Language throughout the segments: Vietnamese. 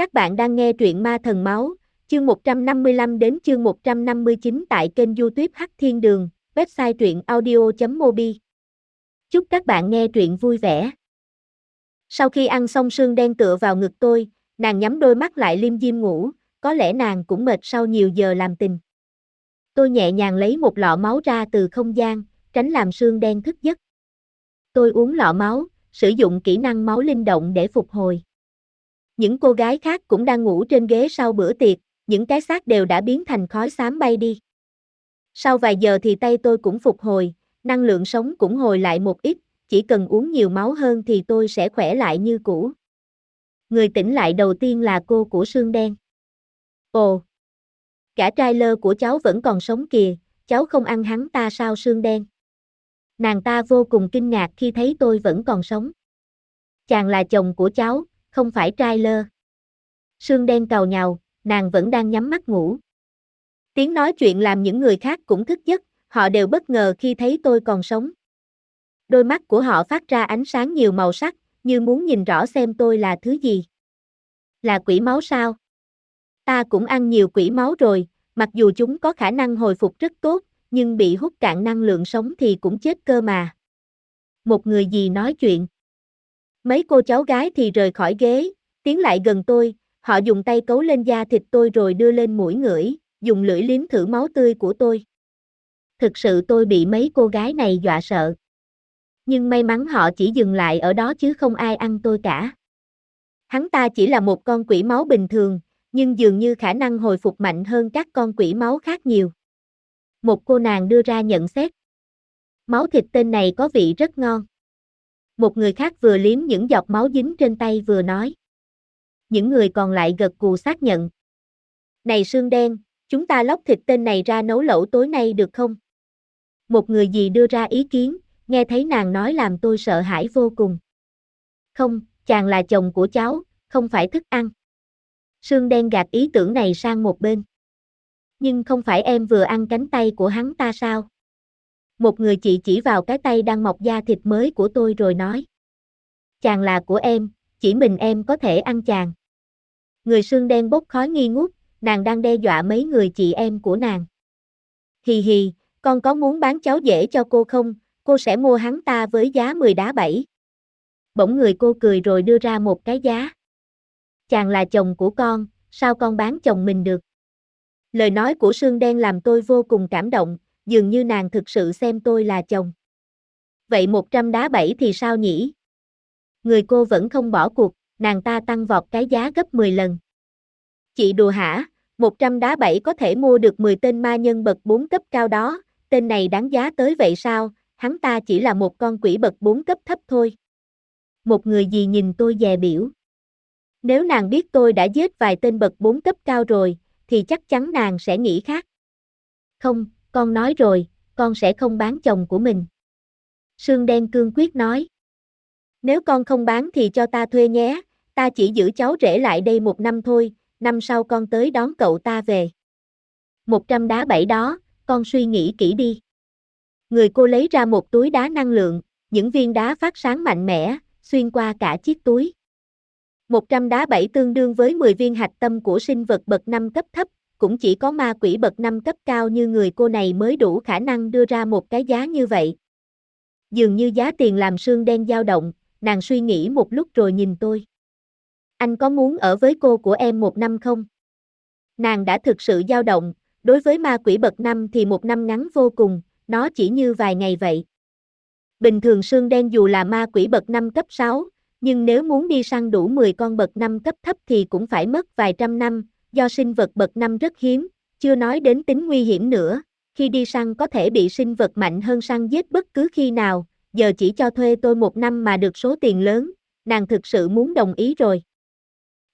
Các bạn đang nghe truyện Ma Thần Máu, chương 155 đến chương 159 tại kênh youtube Hắc Thiên Đường, website truyện audio.mobi. Chúc các bạn nghe truyện vui vẻ. Sau khi ăn xong sương đen tựa vào ngực tôi, nàng nhắm đôi mắt lại liêm diêm ngủ, có lẽ nàng cũng mệt sau nhiều giờ làm tình. Tôi nhẹ nhàng lấy một lọ máu ra từ không gian, tránh làm sương đen thức giấc. Tôi uống lọ máu, sử dụng kỹ năng máu linh động để phục hồi. Những cô gái khác cũng đang ngủ trên ghế sau bữa tiệc, những cái xác đều đã biến thành khói xám bay đi. Sau vài giờ thì tay tôi cũng phục hồi, năng lượng sống cũng hồi lại một ít, chỉ cần uống nhiều máu hơn thì tôi sẽ khỏe lại như cũ. Người tỉnh lại đầu tiên là cô của Sương Đen. Ồ! Cả trai lơ của cháu vẫn còn sống kìa, cháu không ăn hắn ta sao Sương Đen? Nàng ta vô cùng kinh ngạc khi thấy tôi vẫn còn sống. Chàng là chồng của cháu, không phải trai lơ. Sương đen cào nhào, nàng vẫn đang nhắm mắt ngủ. Tiếng nói chuyện làm những người khác cũng thức giấc, họ đều bất ngờ khi thấy tôi còn sống. Đôi mắt của họ phát ra ánh sáng nhiều màu sắc, như muốn nhìn rõ xem tôi là thứ gì. Là quỷ máu sao? Ta cũng ăn nhiều quỷ máu rồi, mặc dù chúng có khả năng hồi phục rất tốt, nhưng bị hút cạn năng lượng sống thì cũng chết cơ mà. Một người gì nói chuyện. Mấy cô cháu gái thì rời khỏi ghế, tiến lại gần tôi, họ dùng tay cấu lên da thịt tôi rồi đưa lên mũi ngửi, dùng lưỡi liếm thử máu tươi của tôi. Thực sự tôi bị mấy cô gái này dọa sợ. Nhưng may mắn họ chỉ dừng lại ở đó chứ không ai ăn tôi cả. Hắn ta chỉ là một con quỷ máu bình thường, nhưng dường như khả năng hồi phục mạnh hơn các con quỷ máu khác nhiều. Một cô nàng đưa ra nhận xét. Máu thịt tên này có vị rất ngon một người khác vừa liếm những giọt máu dính trên tay vừa nói. Những người còn lại gật cù xác nhận. Này xương đen, chúng ta lóc thịt tên này ra nấu lẩu tối nay được không? Một người gì đưa ra ý kiến, nghe thấy nàng nói làm tôi sợ hãi vô cùng. Không, chàng là chồng của cháu, không phải thức ăn. Sương đen gạt ý tưởng này sang một bên. Nhưng không phải em vừa ăn cánh tay của hắn ta sao? Một người chị chỉ vào cái tay đang mọc da thịt mới của tôi rồi nói. Chàng là của em, chỉ mình em có thể ăn chàng. Người xương đen bốc khói nghi ngút, nàng đang đe dọa mấy người chị em của nàng. Hì hì, con có muốn bán cháu dễ cho cô không, cô sẽ mua hắn ta với giá 10 đá bảy. Bỗng người cô cười rồi đưa ra một cái giá. Chàng là chồng của con, sao con bán chồng mình được? Lời nói của Sương Đen làm tôi vô cùng cảm động, dường như nàng thực sự xem tôi là chồng. Vậy 100 đá bảy thì sao nhỉ? Người cô vẫn không bỏ cuộc, nàng ta tăng vọt cái giá gấp 10 lần. Chị đùa hả, 100 đá bảy có thể mua được 10 tên ma nhân bậc 4 cấp cao đó, tên này đáng giá tới vậy sao, hắn ta chỉ là một con quỷ bậc 4 cấp thấp thôi. Một người gì nhìn tôi dè biểu. Nếu nàng biết tôi đã giết vài tên bậc 4 cấp cao rồi, thì chắc chắn nàng sẽ nghĩ khác. Không, con nói rồi, con sẽ không bán chồng của mình. Sương đen cương quyết nói. Nếu con không bán thì cho ta thuê nhé, ta chỉ giữ cháu rể lại đây một năm thôi, năm sau con tới đón cậu ta về. Một trăm đá bảy đó, con suy nghĩ kỹ đi. Người cô lấy ra một túi đá năng lượng, những viên đá phát sáng mạnh mẽ, xuyên qua cả chiếc túi. Một trăm đá bảy tương đương với 10 viên hạch tâm của sinh vật bậc năm cấp thấp, cũng chỉ có ma quỷ bậc năm cấp cao như người cô này mới đủ khả năng đưa ra một cái giá như vậy. Dường như giá tiền làm sương đen dao động, nàng suy nghĩ một lúc rồi nhìn tôi. Anh có muốn ở với cô của em một năm không? Nàng đã thực sự dao động, đối với ma quỷ bậc năm thì một năm ngắn vô cùng, nó chỉ như vài ngày vậy. Bình thường sương đen dù là ma quỷ bậc năm cấp 6, nhưng nếu muốn đi săn đủ 10 con bậc năm cấp thấp thì cũng phải mất vài trăm năm, do sinh vật bậc năm rất hiếm, chưa nói đến tính nguy hiểm nữa, khi đi săn có thể bị sinh vật mạnh hơn săn giết bất cứ khi nào, giờ chỉ cho thuê tôi một năm mà được số tiền lớn, nàng thực sự muốn đồng ý rồi.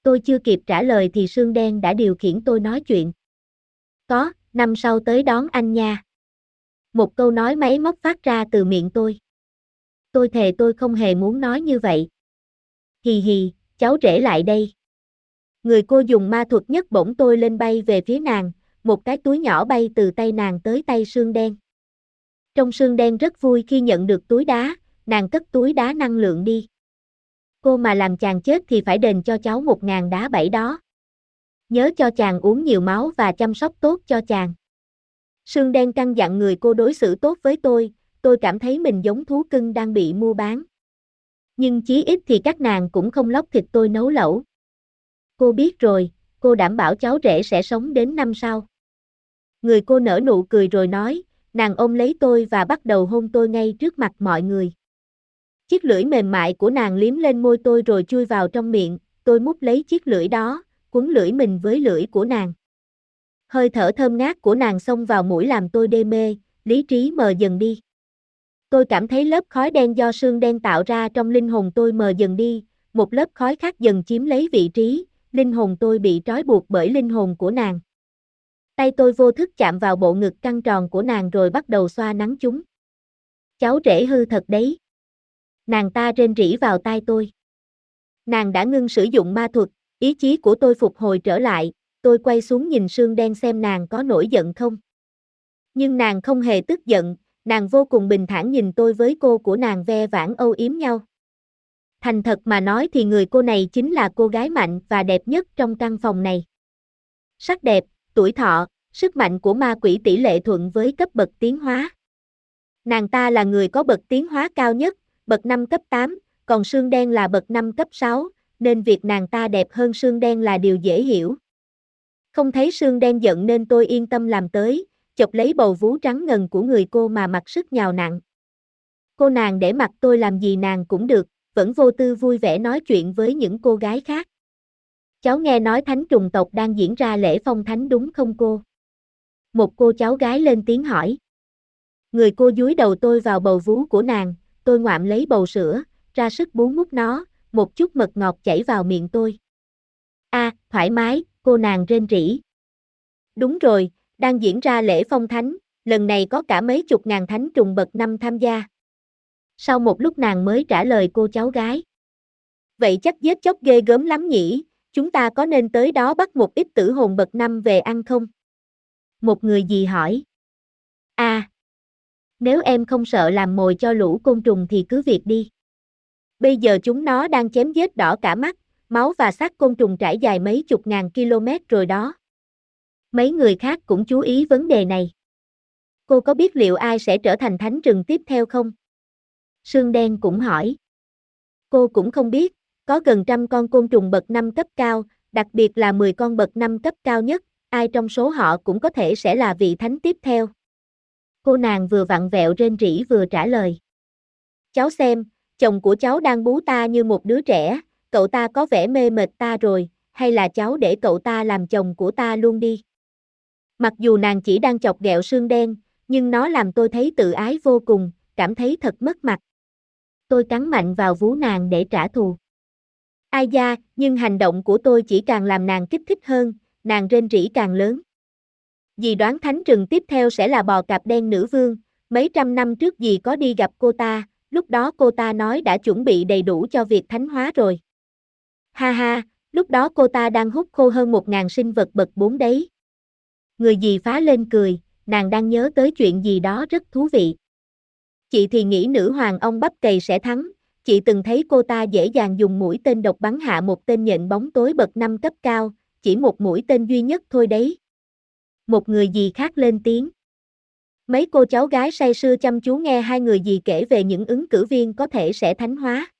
Tôi chưa kịp trả lời thì Sương Đen đã điều khiển tôi nói chuyện. Có, năm sau tới đón anh nha. Một câu nói máy móc phát ra từ miệng tôi. Tôi thề tôi không hề muốn nói như vậy. Hì hì, cháu rể lại đây. Người cô dùng ma thuật nhất bổng tôi lên bay về phía nàng, một cái túi nhỏ bay từ tay nàng tới tay sương đen. Trong sương đen rất vui khi nhận được túi đá, nàng cất túi đá năng lượng đi. Cô mà làm chàng chết thì phải đền cho cháu một ngàn đá bảy đó. Nhớ cho chàng uống nhiều máu và chăm sóc tốt cho chàng. Sương đen căng dặn người cô đối xử tốt với tôi, tôi cảm thấy mình giống thú cưng đang bị mua bán. Nhưng chí ít thì các nàng cũng không lóc thịt tôi nấu lẩu. Cô biết rồi, cô đảm bảo cháu rể sẽ sống đến năm sau. Người cô nở nụ cười rồi nói, nàng ôm lấy tôi và bắt đầu hôn tôi ngay trước mặt mọi người. Chiếc lưỡi mềm mại của nàng liếm lên môi tôi rồi chui vào trong miệng, tôi mút lấy chiếc lưỡi đó, cuốn lưỡi mình với lưỡi của nàng. Hơi thở thơm ngát của nàng xông vào mũi làm tôi đê mê, lý trí mờ dần đi. Tôi cảm thấy lớp khói đen do sương đen tạo ra trong linh hồn tôi mờ dần đi, một lớp khói khác dần chiếm lấy vị trí, linh hồn tôi bị trói buộc bởi linh hồn của nàng. Tay tôi vô thức chạm vào bộ ngực căng tròn của nàng rồi bắt đầu xoa nắng chúng. Cháu rể hư thật đấy. Nàng ta rên rỉ vào tai tôi. Nàng đã ngưng sử dụng ma thuật, ý chí của tôi phục hồi trở lại, tôi quay xuống nhìn sương đen xem nàng có nổi giận không. Nhưng nàng không hề tức giận, nàng vô cùng bình thản nhìn tôi với cô của nàng ve vãn âu yếm nhau. Thành thật mà nói thì người cô này chính là cô gái mạnh và đẹp nhất trong căn phòng này. Sắc đẹp, tuổi thọ, sức mạnh của ma quỷ tỷ lệ thuận với cấp bậc tiến hóa. Nàng ta là người có bậc tiến hóa cao nhất, bậc 5 cấp 8, còn xương đen là bậc 5 cấp 6, nên việc nàng ta đẹp hơn xương đen là điều dễ hiểu. Không thấy xương đen giận nên tôi yên tâm làm tới, chọc lấy bầu vú trắng ngần của người cô mà mặc sức nhào nặng. Cô nàng để mặc tôi làm gì nàng cũng được, vẫn vô tư vui vẻ nói chuyện với những cô gái khác. Cháu nghe nói thánh trùng tộc đang diễn ra lễ phong thánh đúng không cô? Một cô cháu gái lên tiếng hỏi. Người cô dúi đầu tôi vào bầu vú của nàng, tôi ngoạm lấy bầu sữa, ra sức bú mút nó, một chút mật ngọt chảy vào miệng tôi. A, thoải mái, cô nàng rên rỉ. Đúng rồi, đang diễn ra lễ phong thánh, lần này có cả mấy chục ngàn thánh trùng bậc năm tham gia. Sau một lúc nàng mới trả lời cô cháu gái. Vậy chắc giết chóc ghê gớm lắm nhỉ, chúng ta có nên tới đó bắt một ít tử hồn bậc năm về ăn không? Một người gì hỏi. À, nếu em không sợ làm mồi cho lũ côn trùng thì cứ việc đi. Bây giờ chúng nó đang chém giết đỏ cả mắt, máu và xác côn trùng trải dài mấy chục ngàn km rồi đó. Mấy người khác cũng chú ý vấn đề này. Cô có biết liệu ai sẽ trở thành thánh rừng tiếp theo không? Sương đen cũng hỏi. Cô cũng không biết, có gần trăm con côn trùng bậc năm cấp cao, đặc biệt là 10 con bậc năm cấp cao nhất, ai trong số họ cũng có thể sẽ là vị thánh tiếp theo. Cô nàng vừa vặn vẹo rên rỉ vừa trả lời. Cháu xem, chồng của cháu đang bú ta như một đứa trẻ, cậu ta có vẻ mê mệt ta rồi, hay là cháu để cậu ta làm chồng của ta luôn đi. Mặc dù nàng chỉ đang chọc ghẹo xương đen, nhưng nó làm tôi thấy tự ái vô cùng, cảm thấy thật mất mặt. Tôi cắn mạnh vào vú nàng để trả thù. Ai da, nhưng hành động của tôi chỉ càng làm nàng kích thích hơn, nàng rên rỉ càng lớn. Dì đoán thánh rừng tiếp theo sẽ là bò cạp đen nữ vương, mấy trăm năm trước dì có đi gặp cô ta, lúc đó cô ta nói đã chuẩn bị đầy đủ cho việc thánh hóa rồi. Ha ha, lúc đó cô ta đang hút khô hơn một ngàn sinh vật bậc bốn đấy. Người dì phá lên cười, nàng đang nhớ tới chuyện gì đó rất thú vị. Chị thì nghĩ nữ hoàng ông bắp cày sẽ thắng, chị từng thấy cô ta dễ dàng dùng mũi tên độc bắn hạ một tên nhện bóng tối bậc năm cấp cao, chỉ một mũi tên duy nhất thôi đấy. Một người gì khác lên tiếng. Mấy cô cháu gái say sưa chăm chú nghe hai người gì kể về những ứng cử viên có thể sẽ thánh hóa.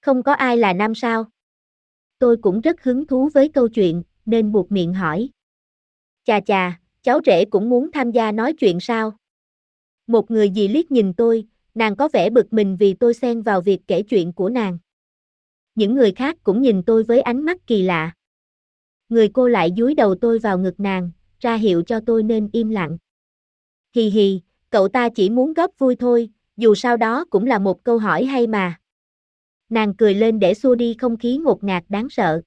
Không có ai là nam sao. Tôi cũng rất hứng thú với câu chuyện, nên buộc miệng hỏi. Chà chà, cháu rể cũng muốn tham gia nói chuyện sao? Một người dì liếc nhìn tôi, nàng có vẻ bực mình vì tôi xen vào việc kể chuyện của nàng. Những người khác cũng nhìn tôi với ánh mắt kỳ lạ. Người cô lại dúi đầu tôi vào ngực nàng, ra hiệu cho tôi nên im lặng. Hì hì, cậu ta chỉ muốn góp vui thôi, dù sao đó cũng là một câu hỏi hay mà. Nàng cười lên để xua đi không khí ngột ngạt đáng sợ.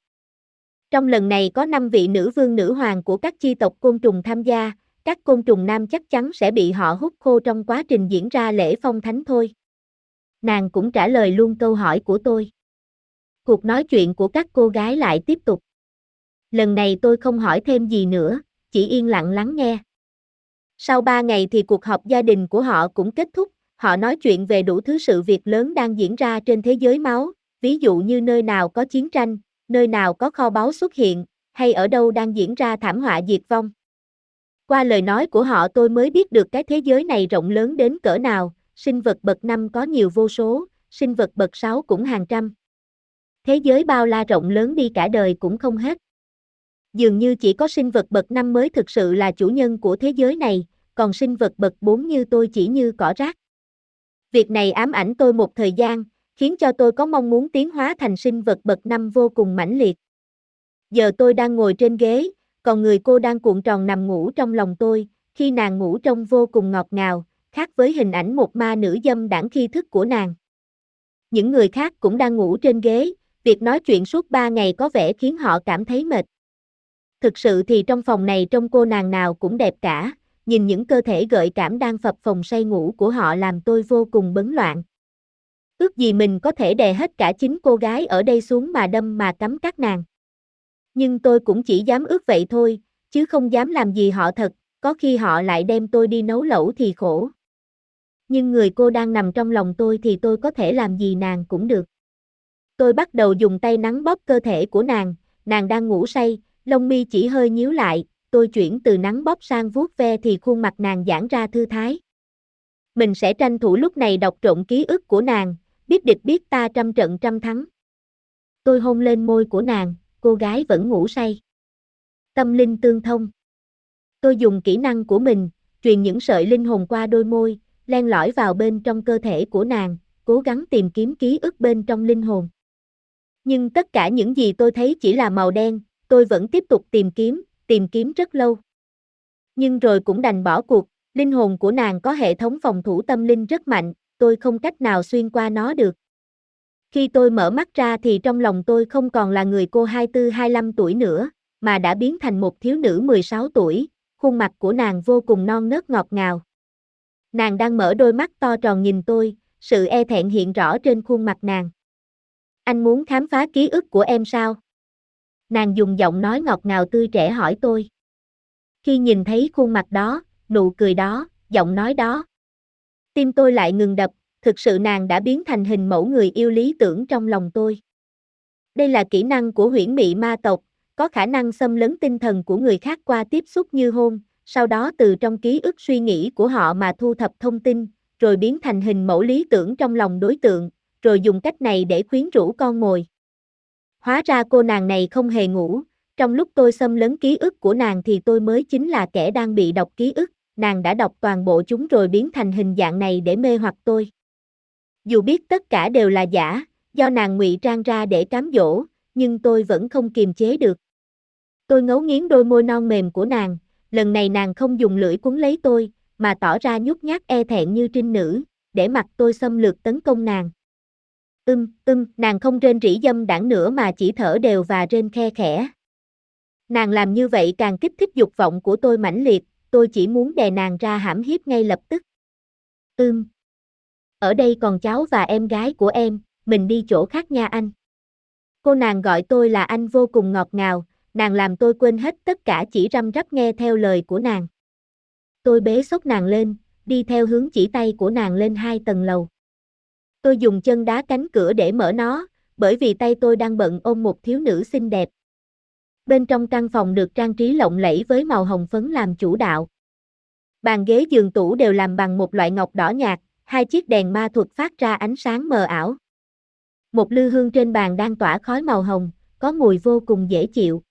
Trong lần này có 5 vị nữ vương nữ hoàng của các chi tộc côn trùng tham gia, các côn trùng nam chắc chắn sẽ bị họ hút khô trong quá trình diễn ra lễ phong thánh thôi. Nàng cũng trả lời luôn câu hỏi của tôi. Cuộc nói chuyện của các cô gái lại tiếp tục. Lần này tôi không hỏi thêm gì nữa, chỉ yên lặng lắng nghe. Sau 3 ngày thì cuộc họp gia đình của họ cũng kết thúc, họ nói chuyện về đủ thứ sự việc lớn đang diễn ra trên thế giới máu, ví dụ như nơi nào có chiến tranh, nơi nào có kho báu xuất hiện, hay ở đâu đang diễn ra thảm họa diệt vong. Qua lời nói của họ tôi mới biết được cái thế giới này rộng lớn đến cỡ nào, sinh vật bậc năm có nhiều vô số, sinh vật bậc sáu cũng hàng trăm. Thế giới bao la rộng lớn đi cả đời cũng không hết. Dường như chỉ có sinh vật bậc năm mới thực sự là chủ nhân của thế giới này, còn sinh vật bậc bốn như tôi chỉ như cỏ rác. Việc này ám ảnh tôi một thời gian, khiến cho tôi có mong muốn tiến hóa thành sinh vật bậc năm vô cùng mãnh liệt. Giờ tôi đang ngồi trên ghế, còn người cô đang cuộn tròn nằm ngủ trong lòng tôi, khi nàng ngủ trông vô cùng ngọt ngào, khác với hình ảnh một ma nữ dâm đảng khi thức của nàng. Những người khác cũng đang ngủ trên ghế, việc nói chuyện suốt ba ngày có vẻ khiến họ cảm thấy mệt. Thực sự thì trong phòng này trông cô nàng nào cũng đẹp cả, nhìn những cơ thể gợi cảm đang phập phồng say ngủ của họ làm tôi vô cùng bấn loạn. Ước gì mình có thể đè hết cả chính cô gái ở đây xuống mà đâm mà cắm các nàng. Nhưng tôi cũng chỉ dám ước vậy thôi, chứ không dám làm gì họ thật, có khi họ lại đem tôi đi nấu lẩu thì khổ. Nhưng người cô đang nằm trong lòng tôi thì tôi có thể làm gì nàng cũng được. Tôi bắt đầu dùng tay nắng bóp cơ thể của nàng, nàng đang ngủ say, lông mi chỉ hơi nhíu lại, tôi chuyển từ nắng bóp sang vuốt ve thì khuôn mặt nàng giãn ra thư thái. Mình sẽ tranh thủ lúc này đọc trộn ký ức của nàng, biết địch biết ta trăm trận trăm thắng. Tôi hôn lên môi của nàng, cô gái vẫn ngủ say. Tâm linh tương thông. Tôi dùng kỹ năng của mình, truyền những sợi linh hồn qua đôi môi, len lỏi vào bên trong cơ thể của nàng, cố gắng tìm kiếm ký ức bên trong linh hồn. Nhưng tất cả những gì tôi thấy chỉ là màu đen, tôi vẫn tiếp tục tìm kiếm, tìm kiếm rất lâu. Nhưng rồi cũng đành bỏ cuộc, linh hồn của nàng có hệ thống phòng thủ tâm linh rất mạnh, tôi không cách nào xuyên qua nó được. Khi tôi mở mắt ra thì trong lòng tôi không còn là người cô 24-25 tuổi nữa, mà đã biến thành một thiếu nữ 16 tuổi, khuôn mặt của nàng vô cùng non nớt ngọt ngào. Nàng đang mở đôi mắt to tròn nhìn tôi, sự e thẹn hiện rõ trên khuôn mặt nàng. Anh muốn khám phá ký ức của em sao? Nàng dùng giọng nói ngọt ngào tươi trẻ hỏi tôi. Khi nhìn thấy khuôn mặt đó, nụ cười đó, giọng nói đó. Tim tôi lại ngừng đập, thực sự nàng đã biến thành hình mẫu người yêu lý tưởng trong lòng tôi. Đây là kỹ năng của huyễn mị ma tộc, có khả năng xâm lấn tinh thần của người khác qua tiếp xúc như hôn, sau đó từ trong ký ức suy nghĩ của họ mà thu thập thông tin, rồi biến thành hình mẫu lý tưởng trong lòng đối tượng, rồi dùng cách này để khuyến rũ con mồi. Hóa ra cô nàng này không hề ngủ, trong lúc tôi xâm lấn ký ức của nàng thì tôi mới chính là kẻ đang bị đọc ký ức, nàng đã đọc toàn bộ chúng rồi biến thành hình dạng này để mê hoặc tôi. Dù biết tất cả đều là giả, do nàng ngụy trang ra để cám dỗ, nhưng tôi vẫn không kiềm chế được. Tôi ngấu nghiến đôi môi non mềm của nàng, lần này nàng không dùng lưỡi cuốn lấy tôi, mà tỏ ra nhút nhát e thẹn như trinh nữ, để mặc tôi xâm lược tấn công nàng. Ưm, ưm, nàng không rên rỉ dâm đảng nữa mà chỉ thở đều và rên khe khẽ. Nàng làm như vậy càng kích thích dục vọng của tôi mãnh liệt, tôi chỉ muốn đè nàng ra hãm hiếp ngay lập tức. Ưm. Ở đây còn cháu và em gái của em, mình đi chỗ khác nha anh. Cô nàng gọi tôi là anh vô cùng ngọt ngào, nàng làm tôi quên hết tất cả chỉ răm rắp nghe theo lời của nàng. Tôi bế sốc nàng lên, đi theo hướng chỉ tay của nàng lên hai tầng lầu. Tôi dùng chân đá cánh cửa để mở nó, bởi vì tay tôi đang bận ôm một thiếu nữ xinh đẹp. Bên trong căn phòng được trang trí lộng lẫy với màu hồng phấn làm chủ đạo. Bàn ghế giường tủ đều làm bằng một loại ngọc đỏ nhạt, hai chiếc đèn ma thuật phát ra ánh sáng mờ ảo. Một lư hương trên bàn đang tỏa khói màu hồng, có mùi vô cùng dễ chịu.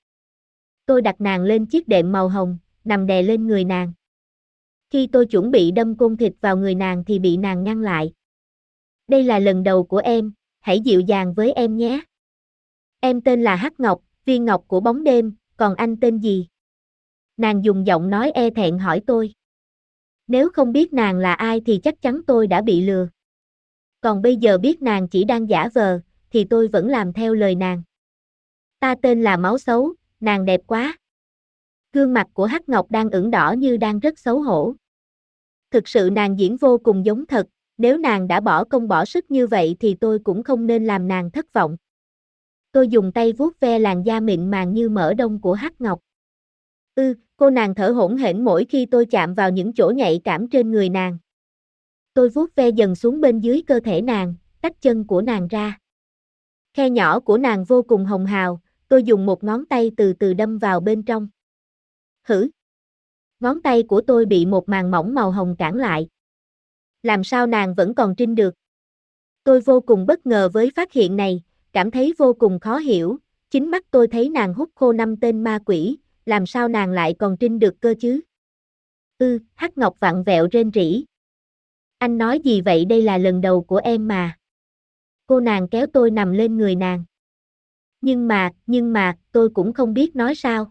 Tôi đặt nàng lên chiếc đệm màu hồng, nằm đè lên người nàng. Khi tôi chuẩn bị đâm côn thịt vào người nàng thì bị nàng ngăn lại. Đây là lần đầu của em, hãy dịu dàng với em nhé. Em tên là Hắc Ngọc, viên ngọc của bóng đêm, còn anh tên gì? Nàng dùng giọng nói e thẹn hỏi tôi. Nếu không biết nàng là ai thì chắc chắn tôi đã bị lừa. Còn bây giờ biết nàng chỉ đang giả vờ, thì tôi vẫn làm theo lời nàng. Ta tên là Máu Xấu, nàng đẹp quá. Gương mặt của Hắc Ngọc đang ửng đỏ như đang rất xấu hổ. Thực sự nàng diễn vô cùng giống thật, nếu nàng đã bỏ công bỏ sức như vậy thì tôi cũng không nên làm nàng thất vọng. Tôi dùng tay vuốt ve làn da mịn màng như mỡ đông của Hắc Ngọc. Ư, cô nàng thở hổn hển mỗi khi tôi chạm vào những chỗ nhạy cảm trên người nàng. Tôi vuốt ve dần xuống bên dưới cơ thể nàng, tách chân của nàng ra. Khe nhỏ của nàng vô cùng hồng hào, tôi dùng một ngón tay từ từ đâm vào bên trong. Hử! Ngón tay của tôi bị một màn mỏng màu hồng cản lại. Làm sao nàng vẫn còn trinh được? Tôi vô cùng bất ngờ với phát hiện này, cảm thấy vô cùng khó hiểu, chính mắt tôi thấy nàng hút khô năm tên ma quỷ, làm sao nàng lại còn trinh được cơ chứ? Ư, ừ, Hắc Ngọc vặn vẹo rên rỉ. Anh nói gì vậy đây là lần đầu của em mà. Cô nàng kéo tôi nằm lên người nàng. Nhưng mà, nhưng mà, tôi cũng không biết nói sao.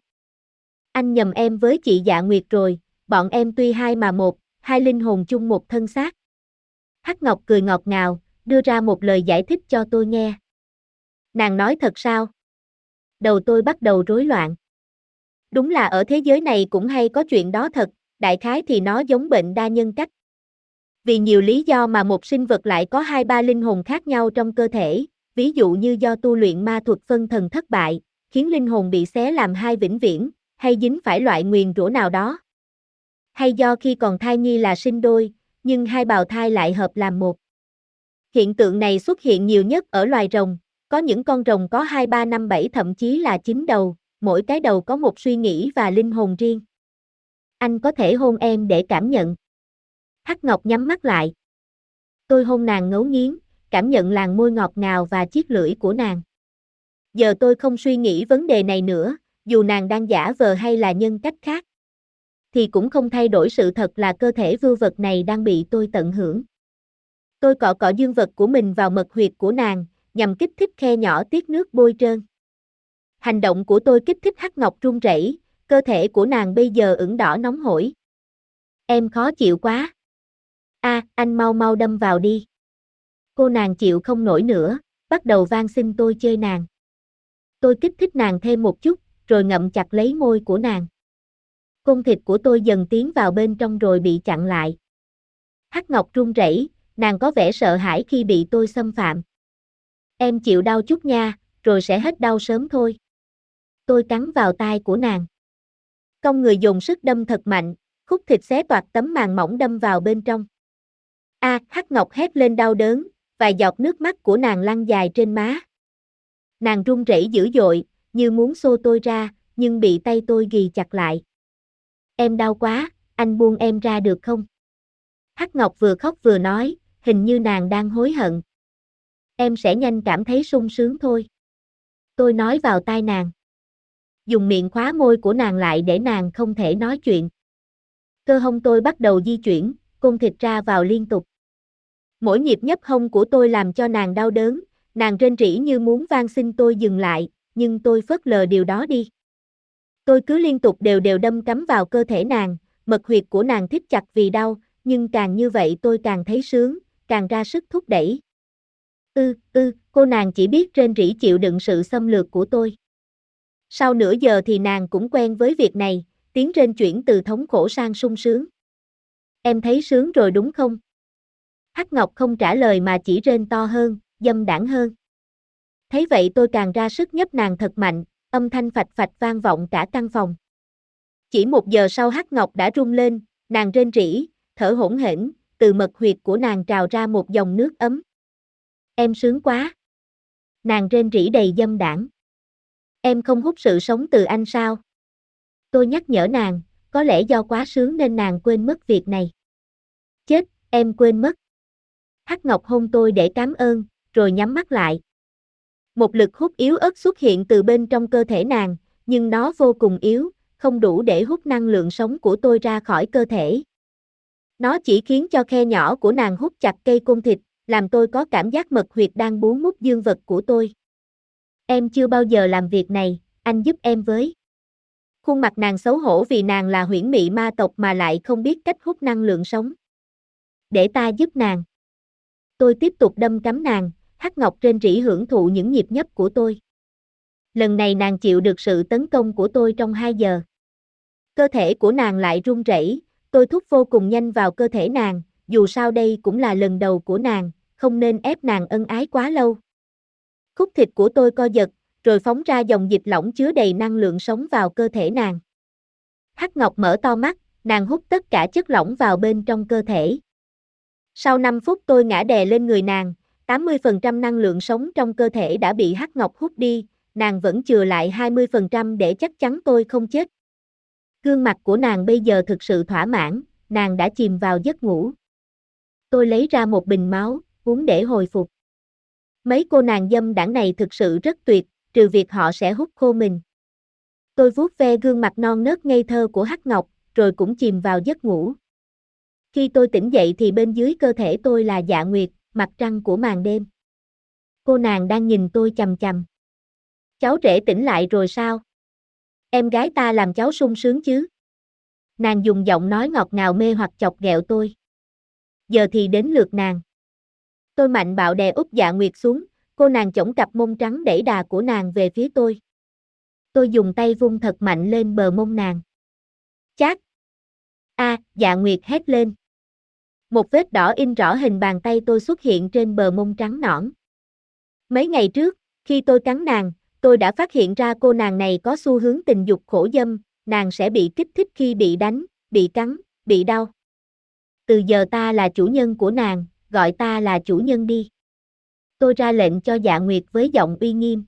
Anh nhầm em với chị Dạ Nguyệt rồi, bọn em tuy hai mà một, hai linh hồn chung một thân xác. Hắc Ngọc cười ngọt ngào, đưa ra một lời giải thích cho tôi nghe. Nàng nói thật sao? Đầu tôi bắt đầu rối loạn. Đúng là ở thế giới này cũng hay có chuyện đó thật, đại khái thì nó giống bệnh đa nhân cách. Vì nhiều lý do mà một sinh vật lại có hai ba linh hồn khác nhau trong cơ thể, ví dụ như do tu luyện ma thuật phân thần thất bại, khiến linh hồn bị xé làm hai vĩnh viễn, hay dính phải loại nguyền rủa nào đó. Hay do khi còn thai nhi là sinh đôi, nhưng hai bào thai lại hợp làm một. Hiện tượng này xuất hiện nhiều nhất ở loài rồng, có những con rồng có 2 3 5 7 thậm chí là 9 đầu, mỗi cái đầu có một suy nghĩ và linh hồn riêng. Anh có thể hôn em để cảm nhận. Hắc Ngọc nhắm mắt lại. Tôi hôn nàng ngấu nghiến, cảm nhận làn môi ngọt ngào và chiếc lưỡi của nàng. Giờ tôi không suy nghĩ vấn đề này nữa, dù nàng đang giả vờ hay là nhân cách khác. Thì cũng không thay đổi sự thật là cơ thể vưu vật này đang bị tôi tận hưởng. Tôi cọ cọ dương vật của mình vào mật huyệt của nàng, nhằm kích thích khe nhỏ tiết nước bôi trơn. Hành động của tôi kích thích Hắc Ngọc run rẩy, cơ thể của nàng bây giờ ửng đỏ nóng hổi. Em khó chịu quá. A, anh mau mau đâm vào đi. Cô nàng chịu không nổi nữa, bắt đầu van xin tôi chơi nàng. Tôi kích thích nàng thêm một chút, rồi ngậm chặt lấy môi của nàng. Cung thịt của tôi dần tiến vào bên trong rồi bị chặn lại. Hắc Ngọc run rẩy, nàng có vẻ sợ hãi khi bị tôi xâm phạm. Em chịu đau chút nha, rồi sẽ hết đau sớm thôi. Tôi cắn vào tai của nàng. Công người dùng sức đâm thật mạnh, khúc thịt xé toạc tấm màn mỏng đâm vào bên trong. A, Hắc Ngọc hét lên đau đớn, vài giọt nước mắt của nàng lăn dài trên má. Nàng run rẩy dữ dội, như muốn xô tôi ra, nhưng bị tay tôi ghì chặt lại. Em đau quá, anh buông em ra được không? Hắc Ngọc vừa khóc vừa nói, hình như nàng đang hối hận. Em sẽ nhanh cảm thấy sung sướng thôi. Tôi nói vào tai nàng. Dùng miệng khóa môi của nàng lại để nàng không thể nói chuyện. Cơ hông tôi bắt đầu di chuyển, cung thịt ra vào liên tục. Mỗi nhịp nhấp hông của tôi làm cho nàng đau đớn, nàng rên rỉ như muốn van xin tôi dừng lại, nhưng tôi phớt lờ điều đó đi. Tôi cứ liên tục đều đều đâm cắm vào cơ thể nàng, mật huyệt của nàng thích chặt vì đau, nhưng càng như vậy tôi càng thấy sướng, càng ra sức thúc đẩy. Ư, ư, cô nàng chỉ biết trên rỉ chịu đựng sự xâm lược của tôi. Sau nửa giờ thì nàng cũng quen với việc này, tiến trên chuyển từ thống khổ sang sung sướng. Em thấy sướng rồi đúng không? Hắc Ngọc không trả lời mà chỉ rên to hơn, dâm đảng hơn. Thấy vậy tôi càng ra sức nhấp nàng thật mạnh, âm thanh phạch phạch vang vọng cả căn phòng. Chỉ một giờ sau Hắc Ngọc đã rung lên, nàng rên rỉ, thở hỗn hển, từ mật huyệt của nàng trào ra một dòng nước ấm. Em sướng quá. Nàng rên rỉ đầy dâm đảng. Em không hút sự sống từ anh sao? Tôi nhắc nhở nàng, có lẽ do quá sướng nên nàng quên mất việc này. Chết, em quên mất. Hắc Ngọc hôn tôi để cảm ơn, rồi nhắm mắt lại. Một lực hút yếu ớt xuất hiện từ bên trong cơ thể nàng, nhưng nó vô cùng yếu, không đủ để hút năng lượng sống của tôi ra khỏi cơ thể. Nó chỉ khiến cho khe nhỏ của nàng hút chặt cây côn thịt, làm tôi có cảm giác mật huyệt đang bú mút dương vật của tôi. Em chưa bao giờ làm việc này, anh giúp em với. Khuôn mặt nàng xấu hổ vì nàng là huyễn mị ma tộc mà lại không biết cách hút năng lượng sống. Để ta giúp nàng. Tôi tiếp tục đâm cắm nàng, hắc ngọc trên rỉ hưởng thụ những nhịp nhấp của tôi. Lần này nàng chịu được sự tấn công của tôi trong 2 giờ. Cơ thể của nàng lại run rẩy, tôi thúc vô cùng nhanh vào cơ thể nàng, dù sao đây cũng là lần đầu của nàng, không nên ép nàng ân ái quá lâu. Khúc thịt của tôi co giật, rồi phóng ra dòng dịch lỏng chứa đầy năng lượng sống vào cơ thể nàng. Hắc Ngọc mở to mắt, nàng hút tất cả chất lỏng vào bên trong cơ thể. Sau 5 phút tôi ngã đè lên người nàng, 80% năng lượng sống trong cơ thể đã bị Hắc Ngọc hút đi, nàng vẫn chừa lại 20% để chắc chắn tôi không chết. Gương mặt của nàng bây giờ thực sự thỏa mãn, nàng đã chìm vào giấc ngủ. Tôi lấy ra một bình máu, uống để hồi phục. Mấy cô nàng dâm đảng này thực sự rất tuyệt, trừ việc họ sẽ hút khô mình. Tôi vuốt ve gương mặt non nớt ngây thơ của Hắc Ngọc, rồi cũng chìm vào giấc ngủ. Khi tôi tỉnh dậy thì bên dưới cơ thể tôi là dạ nguyệt, mặt trăng của màn đêm. Cô nàng đang nhìn tôi chầm chầm. Cháu rể tỉnh lại rồi sao? Em gái ta làm cháu sung sướng chứ? Nàng dùng giọng nói ngọt ngào mê hoặc chọc ghẹo tôi. Giờ thì đến lượt nàng. Tôi mạnh bạo đè úp dạ nguyệt xuống, cô nàng chổng cặp mông trắng đẩy đà của nàng về phía tôi. Tôi dùng tay vung thật mạnh lên bờ mông nàng. Chát! A, dạ nguyệt hét lên. Một vết đỏ in rõ hình bàn tay tôi xuất hiện trên bờ mông trắng nõn. Mấy ngày trước, khi tôi cắn nàng, tôi đã phát hiện ra cô nàng này có xu hướng tình dục khổ dâm, nàng sẽ bị kích thích khi bị đánh, bị cắn, bị đau. Từ giờ ta là chủ nhân của nàng, gọi ta là chủ nhân đi. Tôi ra lệnh cho dạ nguyệt với giọng uy nghiêm.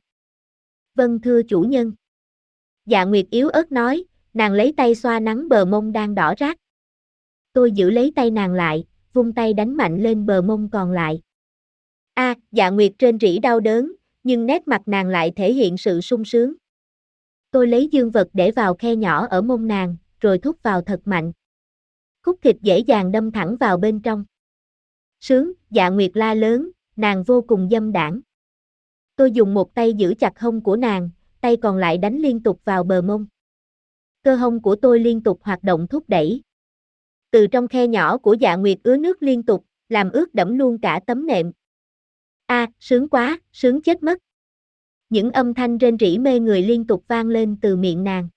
Vâng thưa chủ nhân. Dạ nguyệt yếu ớt nói, nàng lấy tay xoa nắng bờ mông đang đỏ rát. Tôi giữ lấy tay nàng lại, vung tay đánh mạnh lên bờ mông còn lại. A, dạ nguyệt trên rỉ đau đớn, nhưng nét mặt nàng lại thể hiện sự sung sướng. Tôi lấy dương vật để vào khe nhỏ ở mông nàng, rồi thúc vào thật mạnh. Khúc thịt dễ dàng đâm thẳng vào bên trong. Sướng, dạ nguyệt la lớn, nàng vô cùng dâm đảng. Tôi dùng một tay giữ chặt hông của nàng, tay còn lại đánh liên tục vào bờ mông. Cơ hông của tôi liên tục hoạt động thúc đẩy. Từ trong khe nhỏ của dạ nguyệt ứa nước liên tục, làm ướt đẫm luôn cả tấm nệm. A, sướng quá, sướng chết mất. Những âm thanh rên rỉ mê người liên tục vang lên từ miệng nàng.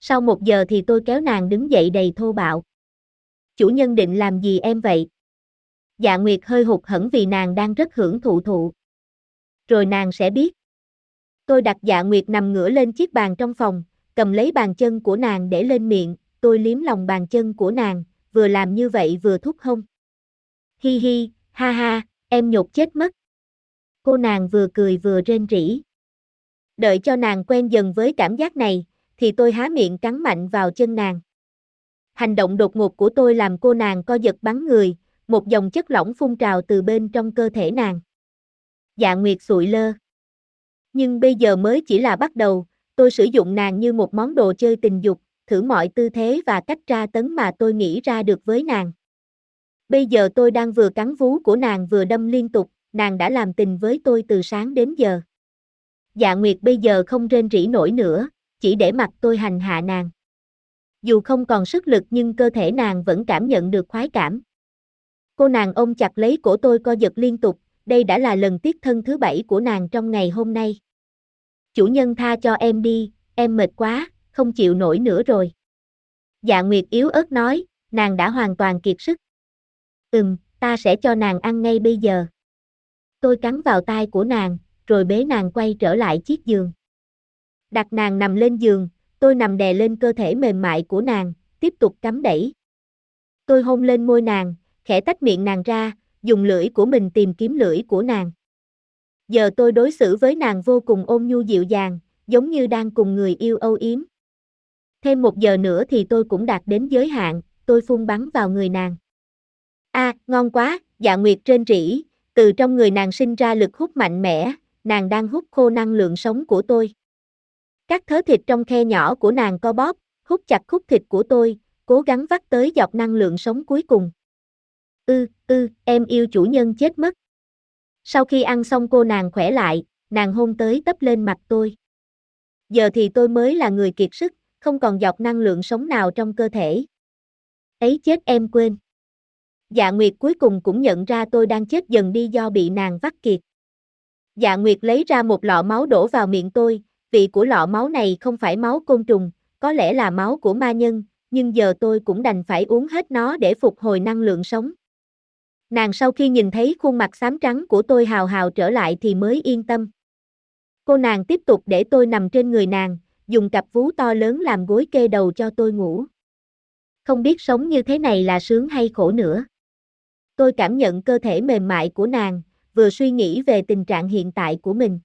Sau một giờ thì tôi kéo nàng đứng dậy đầy thô bạo. Chủ nhân định làm gì em vậy? Dạ Nguyệt hơi hụt hẫng vì nàng đang rất hưởng thụ thụ. Rồi nàng sẽ biết. Tôi đặt dạ Nguyệt nằm ngửa lên chiếc bàn trong phòng, cầm lấy bàn chân của nàng để lên miệng, tôi liếm lòng bàn chân của nàng, vừa làm như vậy vừa thúc hông. Hi hi, ha ha, em nhột chết mất. Cô nàng vừa cười vừa rên rỉ. Đợi cho nàng quen dần với cảm giác này, thì tôi há miệng cắn mạnh vào chân nàng. Hành động đột ngột của tôi làm cô nàng co giật bắn người, một dòng chất lỏng phun trào từ bên trong cơ thể nàng. Dạ Nguyệt sụi lơ. Nhưng bây giờ mới chỉ là bắt đầu, tôi sử dụng nàng như một món đồ chơi tình dục, thử mọi tư thế và cách tra tấn mà tôi nghĩ ra được với nàng. Bây giờ tôi đang vừa cắn vú của nàng vừa đâm liên tục, nàng đã làm tình với tôi từ sáng đến giờ. Dạ Nguyệt bây giờ không rên rỉ nổi nữa, chỉ để mặc tôi hành hạ nàng. Dù không còn sức lực nhưng cơ thể nàng vẫn cảm nhận được khoái cảm. Cô nàng ôm chặt lấy cổ tôi co giật liên tục, đây đã là lần tiết thân thứ bảy của nàng trong ngày hôm nay. Chủ nhân tha cho em đi, em mệt quá, không chịu nổi nữa rồi. Dạ Nguyệt yếu ớt nói, nàng đã hoàn toàn kiệt sức. Ừm, ta sẽ cho nàng ăn ngay bây giờ. Tôi cắn vào tai của nàng, rồi bế nàng quay trở lại chiếc giường. Đặt nàng nằm lên giường, tôi nằm đè lên cơ thể mềm mại của nàng, tiếp tục cắm đẩy. Tôi hôn lên môi nàng, khẽ tách miệng nàng ra, dùng lưỡi của mình tìm kiếm lưỡi của nàng. Giờ tôi đối xử với nàng vô cùng ôn nhu dịu dàng, giống như đang cùng người yêu âu yếm. Thêm một giờ nữa thì tôi cũng đạt đến giới hạn, tôi phun bắn vào người nàng. A, ngon quá, dạ nguyệt trên rỉ, từ trong người nàng sinh ra lực hút mạnh mẽ, nàng đang hút khô năng lượng sống của tôi. Các thớ thịt trong khe nhỏ của nàng co bóp, hút chặt khúc thịt của tôi, cố gắng vắt tới dọc năng lượng sống cuối cùng. Ư, ư, em yêu chủ nhân chết mất. Sau khi ăn xong cô nàng khỏe lại, nàng hôn tới tấp lên mặt tôi. Giờ thì tôi mới là người kiệt sức, không còn dọc năng lượng sống nào trong cơ thể. Ấy chết em quên. Dạ Nguyệt cuối cùng cũng nhận ra tôi đang chết dần đi do bị nàng vắt kiệt. Dạ Nguyệt lấy ra một lọ máu đổ vào miệng tôi, vị của lọ máu này không phải máu côn trùng, có lẽ là máu của ma nhân, nhưng giờ tôi cũng đành phải uống hết nó để phục hồi năng lượng sống. Nàng sau khi nhìn thấy khuôn mặt xám trắng của tôi hào hào trở lại thì mới yên tâm. Cô nàng tiếp tục để tôi nằm trên người nàng, dùng cặp vú to lớn làm gối kê đầu cho tôi ngủ. Không biết sống như thế này là sướng hay khổ nữa. Tôi cảm nhận cơ thể mềm mại của nàng, vừa suy nghĩ về tình trạng hiện tại của mình.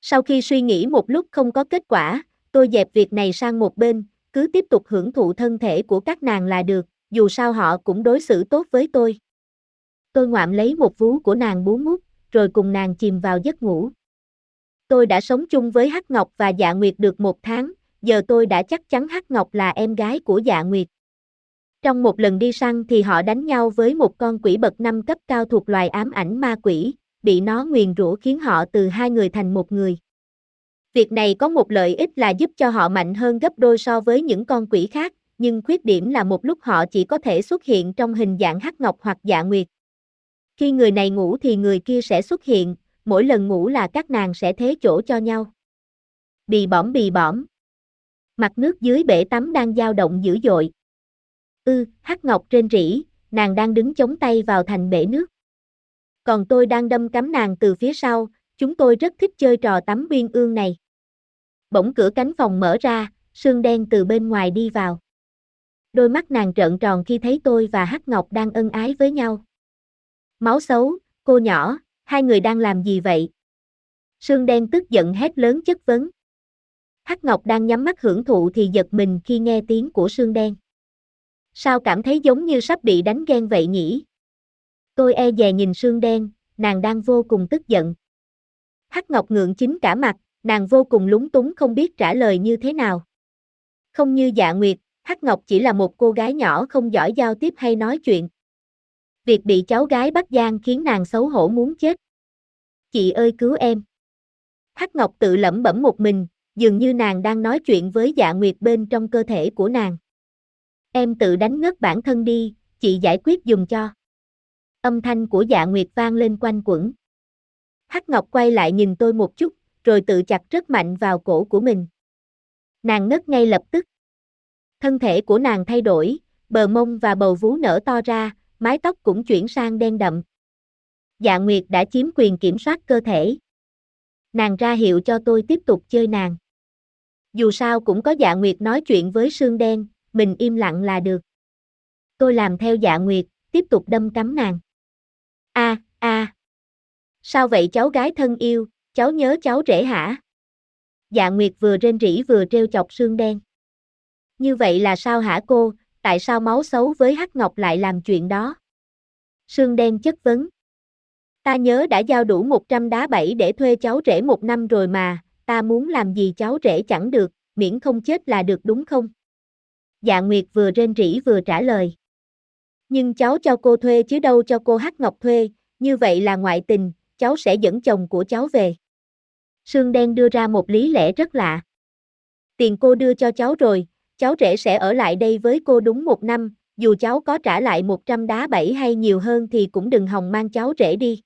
Sau khi suy nghĩ một lúc không có kết quả, tôi dẹp việc này sang một bên, cứ tiếp tục hưởng thụ thân thể của các nàng là được, dù sao họ cũng đối xử tốt với tôi. Tôi ngoạm lấy một vú của nàng bú mút, rồi cùng nàng chìm vào giấc ngủ. Tôi đã sống chung với Hắc Ngọc và Dạ Nguyệt được một tháng, giờ tôi đã chắc chắn Hắc Ngọc là em gái của Dạ Nguyệt. Trong một lần đi săn thì họ đánh nhau với một con quỷ bậc năm cấp cao thuộc loài ám ảnh ma quỷ, bị nó nguyền rủa khiến họ từ hai người thành một người. Việc này có một lợi ích là giúp cho họ mạnh hơn gấp đôi so với những con quỷ khác, nhưng khuyết điểm là một lúc họ chỉ có thể xuất hiện trong hình dạng hắc ngọc hoặc dạ nguyệt. Khi người này ngủ thì người kia sẽ xuất hiện, mỗi lần ngủ là các nàng sẽ thế chỗ cho nhau. Bì bõm bì bõm. Mặt nước dưới bể tắm đang dao động dữ dội. Ư, hắc ngọc trên rỉ, nàng đang đứng chống tay vào thành bể nước. Còn tôi đang đâm cắm nàng từ phía sau, chúng tôi rất thích chơi trò tắm biên ương này. Bỗng cửa cánh phòng mở ra, sương đen từ bên ngoài đi vào. Đôi mắt nàng trợn tròn khi thấy tôi và Hắc Ngọc đang ân ái với nhau. Máu xấu, cô nhỏ, hai người đang làm gì vậy? Sương đen tức giận hét lớn chất vấn. Hắc Ngọc đang nhắm mắt hưởng thụ thì giật mình khi nghe tiếng của Sương đen. Sao cảm thấy giống như sắp bị đánh ghen vậy nhỉ? Tôi e dè nhìn Sương đen, nàng đang vô cùng tức giận. Hắc Ngọc ngượng chính cả mặt, nàng vô cùng lúng túng không biết trả lời như thế nào. Không như dạ nguyệt, Hắc Ngọc chỉ là một cô gái nhỏ không giỏi giao tiếp hay nói chuyện. Việc bị cháu gái bắt gian khiến nàng xấu hổ muốn chết. Chị ơi cứu em. Hắc Ngọc tự lẩm bẩm một mình, dường như nàng đang nói chuyện với dạ nguyệt bên trong cơ thể của nàng. Em tự đánh ngất bản thân đi, chị giải quyết dùng cho. Âm thanh của dạ nguyệt vang lên quanh quẩn. Hắc Ngọc quay lại nhìn tôi một chút, rồi tự chặt rất mạnh vào cổ của mình. Nàng ngất ngay lập tức. Thân thể của nàng thay đổi, bờ mông và bầu vú nở to ra, mái tóc cũng chuyển sang đen đậm. Dạ Nguyệt đã chiếm quyền kiểm soát cơ thể. Nàng ra hiệu cho tôi tiếp tục chơi nàng. Dù sao cũng có Dạ Nguyệt nói chuyện với Sương Đen, mình im lặng là được. Tôi làm theo Dạ Nguyệt, tiếp tục đâm cắm nàng. A, a. Sao vậy cháu gái thân yêu, cháu nhớ cháu rể hả? Dạ Nguyệt vừa rên rỉ vừa treo chọc Sương Đen. Như vậy là sao hả cô, tại sao máu xấu với Hắc Ngọc lại làm chuyện đó? Sương Đen chất vấn. Ta nhớ đã giao đủ 100 đá bẫy để thuê cháu rể một năm rồi mà, ta muốn làm gì cháu rể chẳng được, miễn không chết là được đúng không? Dạ Nguyệt vừa rên rỉ vừa trả lời. Nhưng cháu cho cô thuê chứ đâu cho cô Hắc Ngọc thuê, như vậy là ngoại tình, cháu sẽ dẫn chồng của cháu về. Sương đen đưa ra một lý lẽ rất lạ. Tiền cô đưa cho cháu rồi, cháu rể sẽ ở lại đây với cô đúng một năm, dù cháu có trả lại 100 đá bảy hay nhiều hơn thì cũng đừng hòng mang cháu rể đi.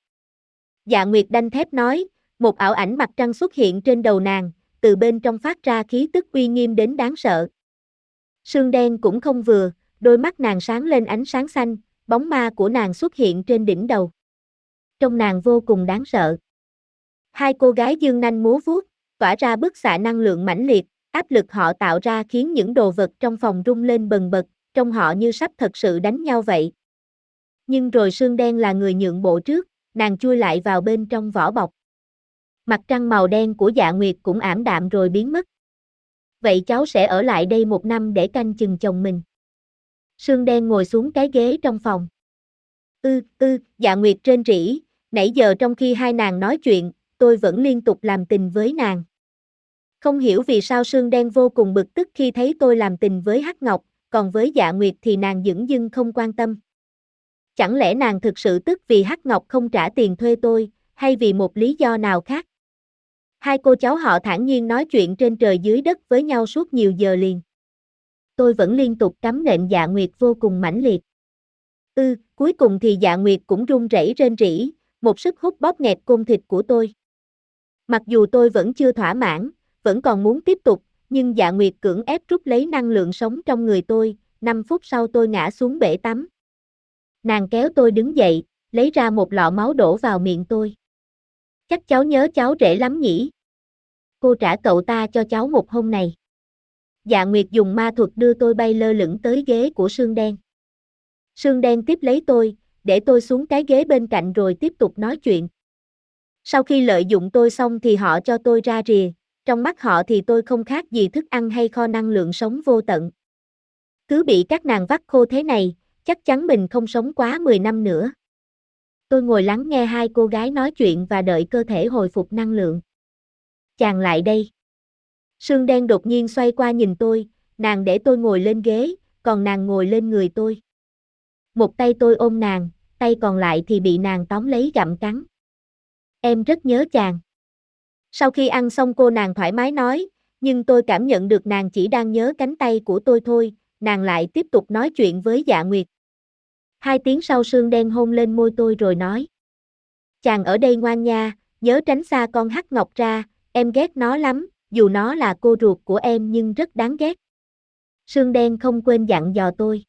Dạ Nguyệt đanh thép nói, một ảo ảnh mặt trăng xuất hiện trên đầu nàng, từ bên trong phát ra khí tức uy nghiêm đến đáng sợ. Sương đen cũng không vừa, đôi mắt nàng sáng lên ánh sáng xanh, bóng ma của nàng xuất hiện trên đỉnh đầu. Trong nàng vô cùng đáng sợ. Hai cô gái dương nanh múa vuốt, tỏa ra bức xạ năng lượng mãnh liệt, áp lực họ tạo ra khiến những đồ vật trong phòng rung lên bần bật, trong họ như sắp thật sự đánh nhau vậy. Nhưng rồi sương đen là người nhượng bộ trước, nàng chui lại vào bên trong vỏ bọc. Mặt trăng màu đen của dạ nguyệt cũng ảm đạm rồi biến mất. Vậy cháu sẽ ở lại đây một năm để canh chừng chồng mình. Sương đen ngồi xuống cái ghế trong phòng. Ư, ư, dạ nguyệt trên rỉ, nãy giờ trong khi hai nàng nói chuyện, tôi vẫn liên tục làm tình với nàng. Không hiểu vì sao Sương Đen vô cùng bực tức khi thấy tôi làm tình với Hắc Ngọc, còn với Dạ Nguyệt thì nàng dững dưng không quan tâm. Chẳng lẽ nàng thực sự tức vì Hắc Ngọc không trả tiền thuê tôi, hay vì một lý do nào khác? Hai cô cháu họ thản nhiên nói chuyện trên trời dưới đất với nhau suốt nhiều giờ liền. Tôi vẫn liên tục cắm nện Dạ Nguyệt vô cùng mãnh liệt. Ư, cuối cùng thì Dạ Nguyệt cũng run rẩy rên rỉ, một sức hút bóp nghẹt côn thịt của tôi. Mặc dù tôi vẫn chưa thỏa mãn, vẫn còn muốn tiếp tục, nhưng dạ nguyệt cưỡng ép rút lấy năng lượng sống trong người tôi, 5 phút sau tôi ngã xuống bể tắm. Nàng kéo tôi đứng dậy, lấy ra một lọ máu đổ vào miệng tôi. Chắc cháu nhớ cháu rể lắm nhỉ? Cô trả cậu ta cho cháu một hôm này. Dạ Nguyệt dùng ma thuật đưa tôi bay lơ lửng tới ghế của Sương Đen. Sương Đen tiếp lấy tôi, để tôi xuống cái ghế bên cạnh rồi tiếp tục nói chuyện. Sau khi lợi dụng tôi xong thì họ cho tôi ra rìa, trong mắt họ thì tôi không khác gì thức ăn hay kho năng lượng sống vô tận. Cứ bị các nàng vắt khô thế này, chắc chắn mình không sống quá 10 năm nữa. Tôi ngồi lắng nghe hai cô gái nói chuyện và đợi cơ thể hồi phục năng lượng. Chàng lại đây. Sương đen đột nhiên xoay qua nhìn tôi, nàng để tôi ngồi lên ghế, còn nàng ngồi lên người tôi. Một tay tôi ôm nàng, tay còn lại thì bị nàng tóm lấy gặm cắn. Em rất nhớ chàng. Sau khi ăn xong cô nàng thoải mái nói, nhưng tôi cảm nhận được nàng chỉ đang nhớ cánh tay của tôi thôi, nàng lại tiếp tục nói chuyện với dạ nguyệt. Hai tiếng sau sương đen hôn lên môi tôi rồi nói. Chàng ở đây ngoan nha, nhớ tránh xa con hắc ngọc ra, em ghét nó lắm, dù nó là cô ruột của em nhưng rất đáng ghét. Sương đen không quên dặn dò tôi.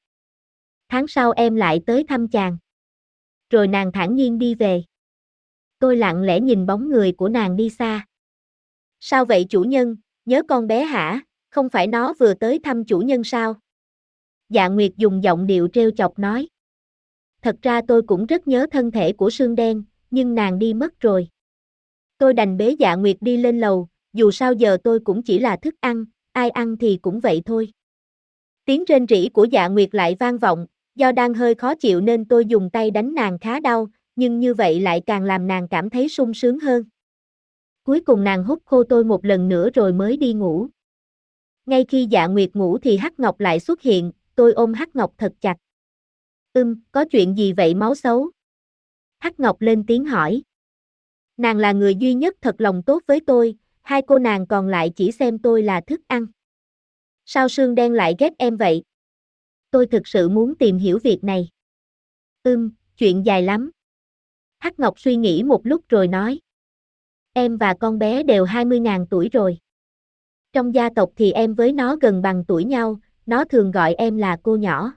Tháng sau em lại tới thăm chàng. Rồi nàng thản nhiên đi về. Tôi lặng lẽ nhìn bóng người của nàng đi xa. Sao vậy chủ nhân, nhớ con bé hả, không phải nó vừa tới thăm chủ nhân sao? Dạ Nguyệt dùng giọng điệu treo chọc nói. Thật ra tôi cũng rất nhớ thân thể của Sương Đen, nhưng nàng đi mất rồi. Tôi đành bế Dạ Nguyệt đi lên lầu, dù sao giờ tôi cũng chỉ là thức ăn, ai ăn thì cũng vậy thôi. Tiếng rên rỉ của Dạ Nguyệt lại vang vọng, do đang hơi khó chịu nên tôi dùng tay đánh nàng khá đau, nhưng như vậy lại càng làm nàng cảm thấy sung sướng hơn. Cuối cùng nàng hút khô tôi một lần nữa rồi mới đi ngủ. Ngay khi dạ nguyệt ngủ thì Hắc Ngọc lại xuất hiện, tôi ôm Hắc Ngọc thật chặt. Ưm, có chuyện gì vậy máu xấu? Hắc Ngọc lên tiếng hỏi. Nàng là người duy nhất thật lòng tốt với tôi, hai cô nàng còn lại chỉ xem tôi là thức ăn. Sao Sương Đen lại ghét em vậy? Tôi thực sự muốn tìm hiểu việc này. Ưm, chuyện dài lắm. Hắc Ngọc suy nghĩ một lúc rồi nói. Em và con bé đều 20.000 tuổi rồi. Trong gia tộc thì em với nó gần bằng tuổi nhau, nó thường gọi em là cô nhỏ.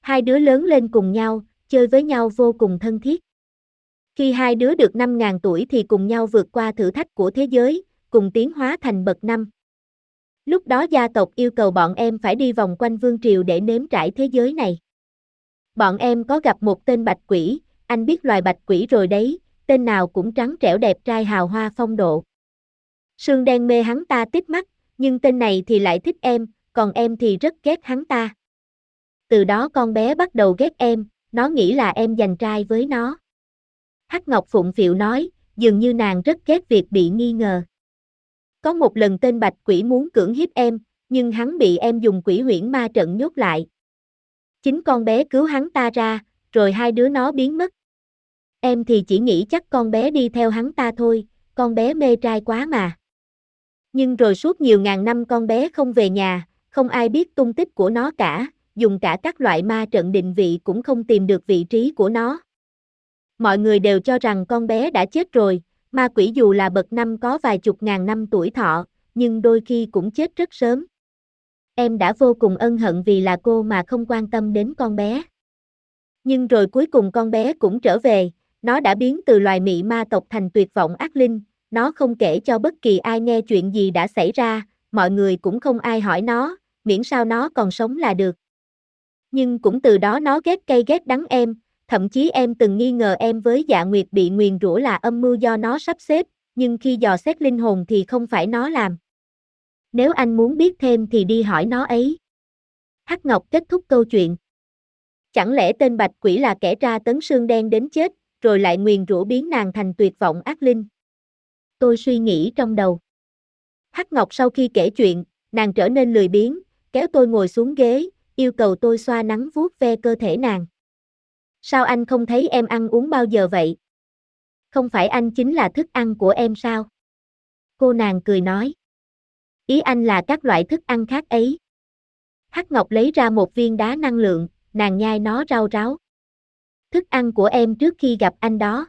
Hai đứa lớn lên cùng nhau, chơi với nhau vô cùng thân thiết. Khi hai đứa được 5.000 tuổi thì cùng nhau vượt qua thử thách của thế giới, cùng tiến hóa thành bậc năm. Lúc đó gia tộc yêu cầu bọn em phải đi vòng quanh vương triều để nếm trải thế giới này. Bọn em có gặp một tên bạch quỷ, anh biết loài bạch quỷ rồi đấy, tên nào cũng trắng trẻo đẹp trai hào hoa phong độ. Sương đen mê hắn ta tít mắt, nhưng tên này thì lại thích em, còn em thì rất ghét hắn ta. Từ đó con bé bắt đầu ghét em, nó nghĩ là em giành trai với nó. Hắc Ngọc Phụng Phiệu nói, dường như nàng rất ghét việc bị nghi ngờ. Có một lần tên Bạch Quỷ muốn cưỡng hiếp em, nhưng hắn bị em dùng quỷ huyễn ma trận nhốt lại. Chính con bé cứu hắn ta ra, rồi hai đứa nó biến mất. Em thì chỉ nghĩ chắc con bé đi theo hắn ta thôi, con bé mê trai quá mà. Nhưng rồi suốt nhiều ngàn năm con bé không về nhà, không ai biết tung tích của nó cả, dùng cả các loại ma trận định vị cũng không tìm được vị trí của nó. Mọi người đều cho rằng con bé đã chết rồi, ma quỷ dù là bậc năm có vài chục ngàn năm tuổi thọ, nhưng đôi khi cũng chết rất sớm. Em đã vô cùng ân hận vì là cô mà không quan tâm đến con bé. Nhưng rồi cuối cùng con bé cũng trở về, nó đã biến từ loài mị ma tộc thành tuyệt vọng ác linh, nó không kể cho bất kỳ ai nghe chuyện gì đã xảy ra, mọi người cũng không ai hỏi nó, miễn sao nó còn sống là được. Nhưng cũng từ đó nó ghét cay ghét đắng em, thậm chí em từng nghi ngờ em với dạ nguyệt bị nguyền rủa là âm mưu do nó sắp xếp, nhưng khi dò xét linh hồn thì không phải nó làm. Nếu anh muốn biết thêm thì đi hỏi nó ấy. Hắc Ngọc kết thúc câu chuyện. Chẳng lẽ tên bạch quỷ là kẻ tra tấn xương đen đến chết, rồi lại nguyền rủa biến nàng thành tuyệt vọng ác linh? Tôi suy nghĩ trong đầu. Hắc Ngọc sau khi kể chuyện, nàng trở nên lười biếng, kéo tôi ngồi xuống ghế, yêu cầu tôi xoa nắng vuốt ve cơ thể nàng. Sao anh không thấy em ăn uống bao giờ vậy? Không phải anh chính là thức ăn của em sao? Cô nàng cười nói. Ý anh là các loại thức ăn khác ấy. Hắc Ngọc lấy ra một viên đá năng lượng, nàng nhai nó rau ráo. Thức ăn của em trước khi gặp anh đó.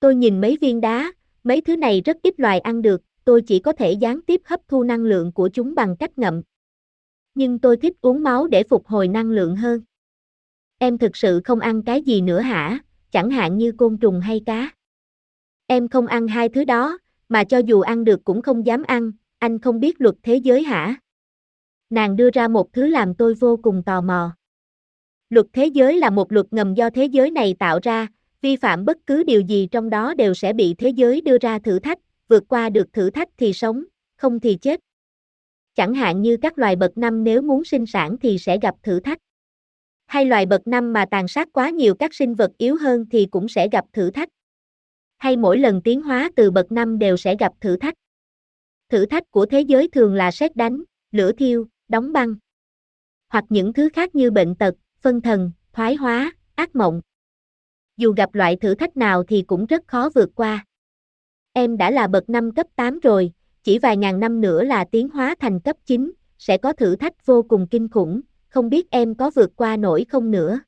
Tôi nhìn mấy viên đá, mấy thứ này rất ít loài ăn được, tôi chỉ có thể gián tiếp hấp thu năng lượng của chúng bằng cách ngậm. Nhưng tôi thích uống máu để phục hồi năng lượng hơn. Em thực sự không ăn cái gì nữa hả, chẳng hạn như côn trùng hay cá. Em không ăn hai thứ đó, mà cho dù ăn được cũng không dám ăn, anh không biết luật thế giới hả? Nàng đưa ra một thứ làm tôi vô cùng tò mò. Luật thế giới là một luật ngầm do thế giới này tạo ra, vi phạm bất cứ điều gì trong đó đều sẽ bị thế giới đưa ra thử thách, vượt qua được thử thách thì sống, không thì chết. Chẳng hạn như các loài bậc năm nếu muốn sinh sản thì sẽ gặp thử thách. Hay loài bậc năm mà tàn sát quá nhiều các sinh vật yếu hơn thì cũng sẽ gặp thử thách. Hay mỗi lần tiến hóa từ bậc năm đều sẽ gặp thử thách. Thử thách của thế giới thường là sét đánh, lửa thiêu, đóng băng. Hoặc những thứ khác như bệnh tật, phân thần, thoái hóa, ác mộng. Dù gặp loại thử thách nào thì cũng rất khó vượt qua. Em đã là bậc năm cấp 8 rồi, chỉ vài ngàn năm nữa là tiến hóa thành cấp 9, sẽ có thử thách vô cùng kinh khủng, không biết em có vượt qua nổi không nữa.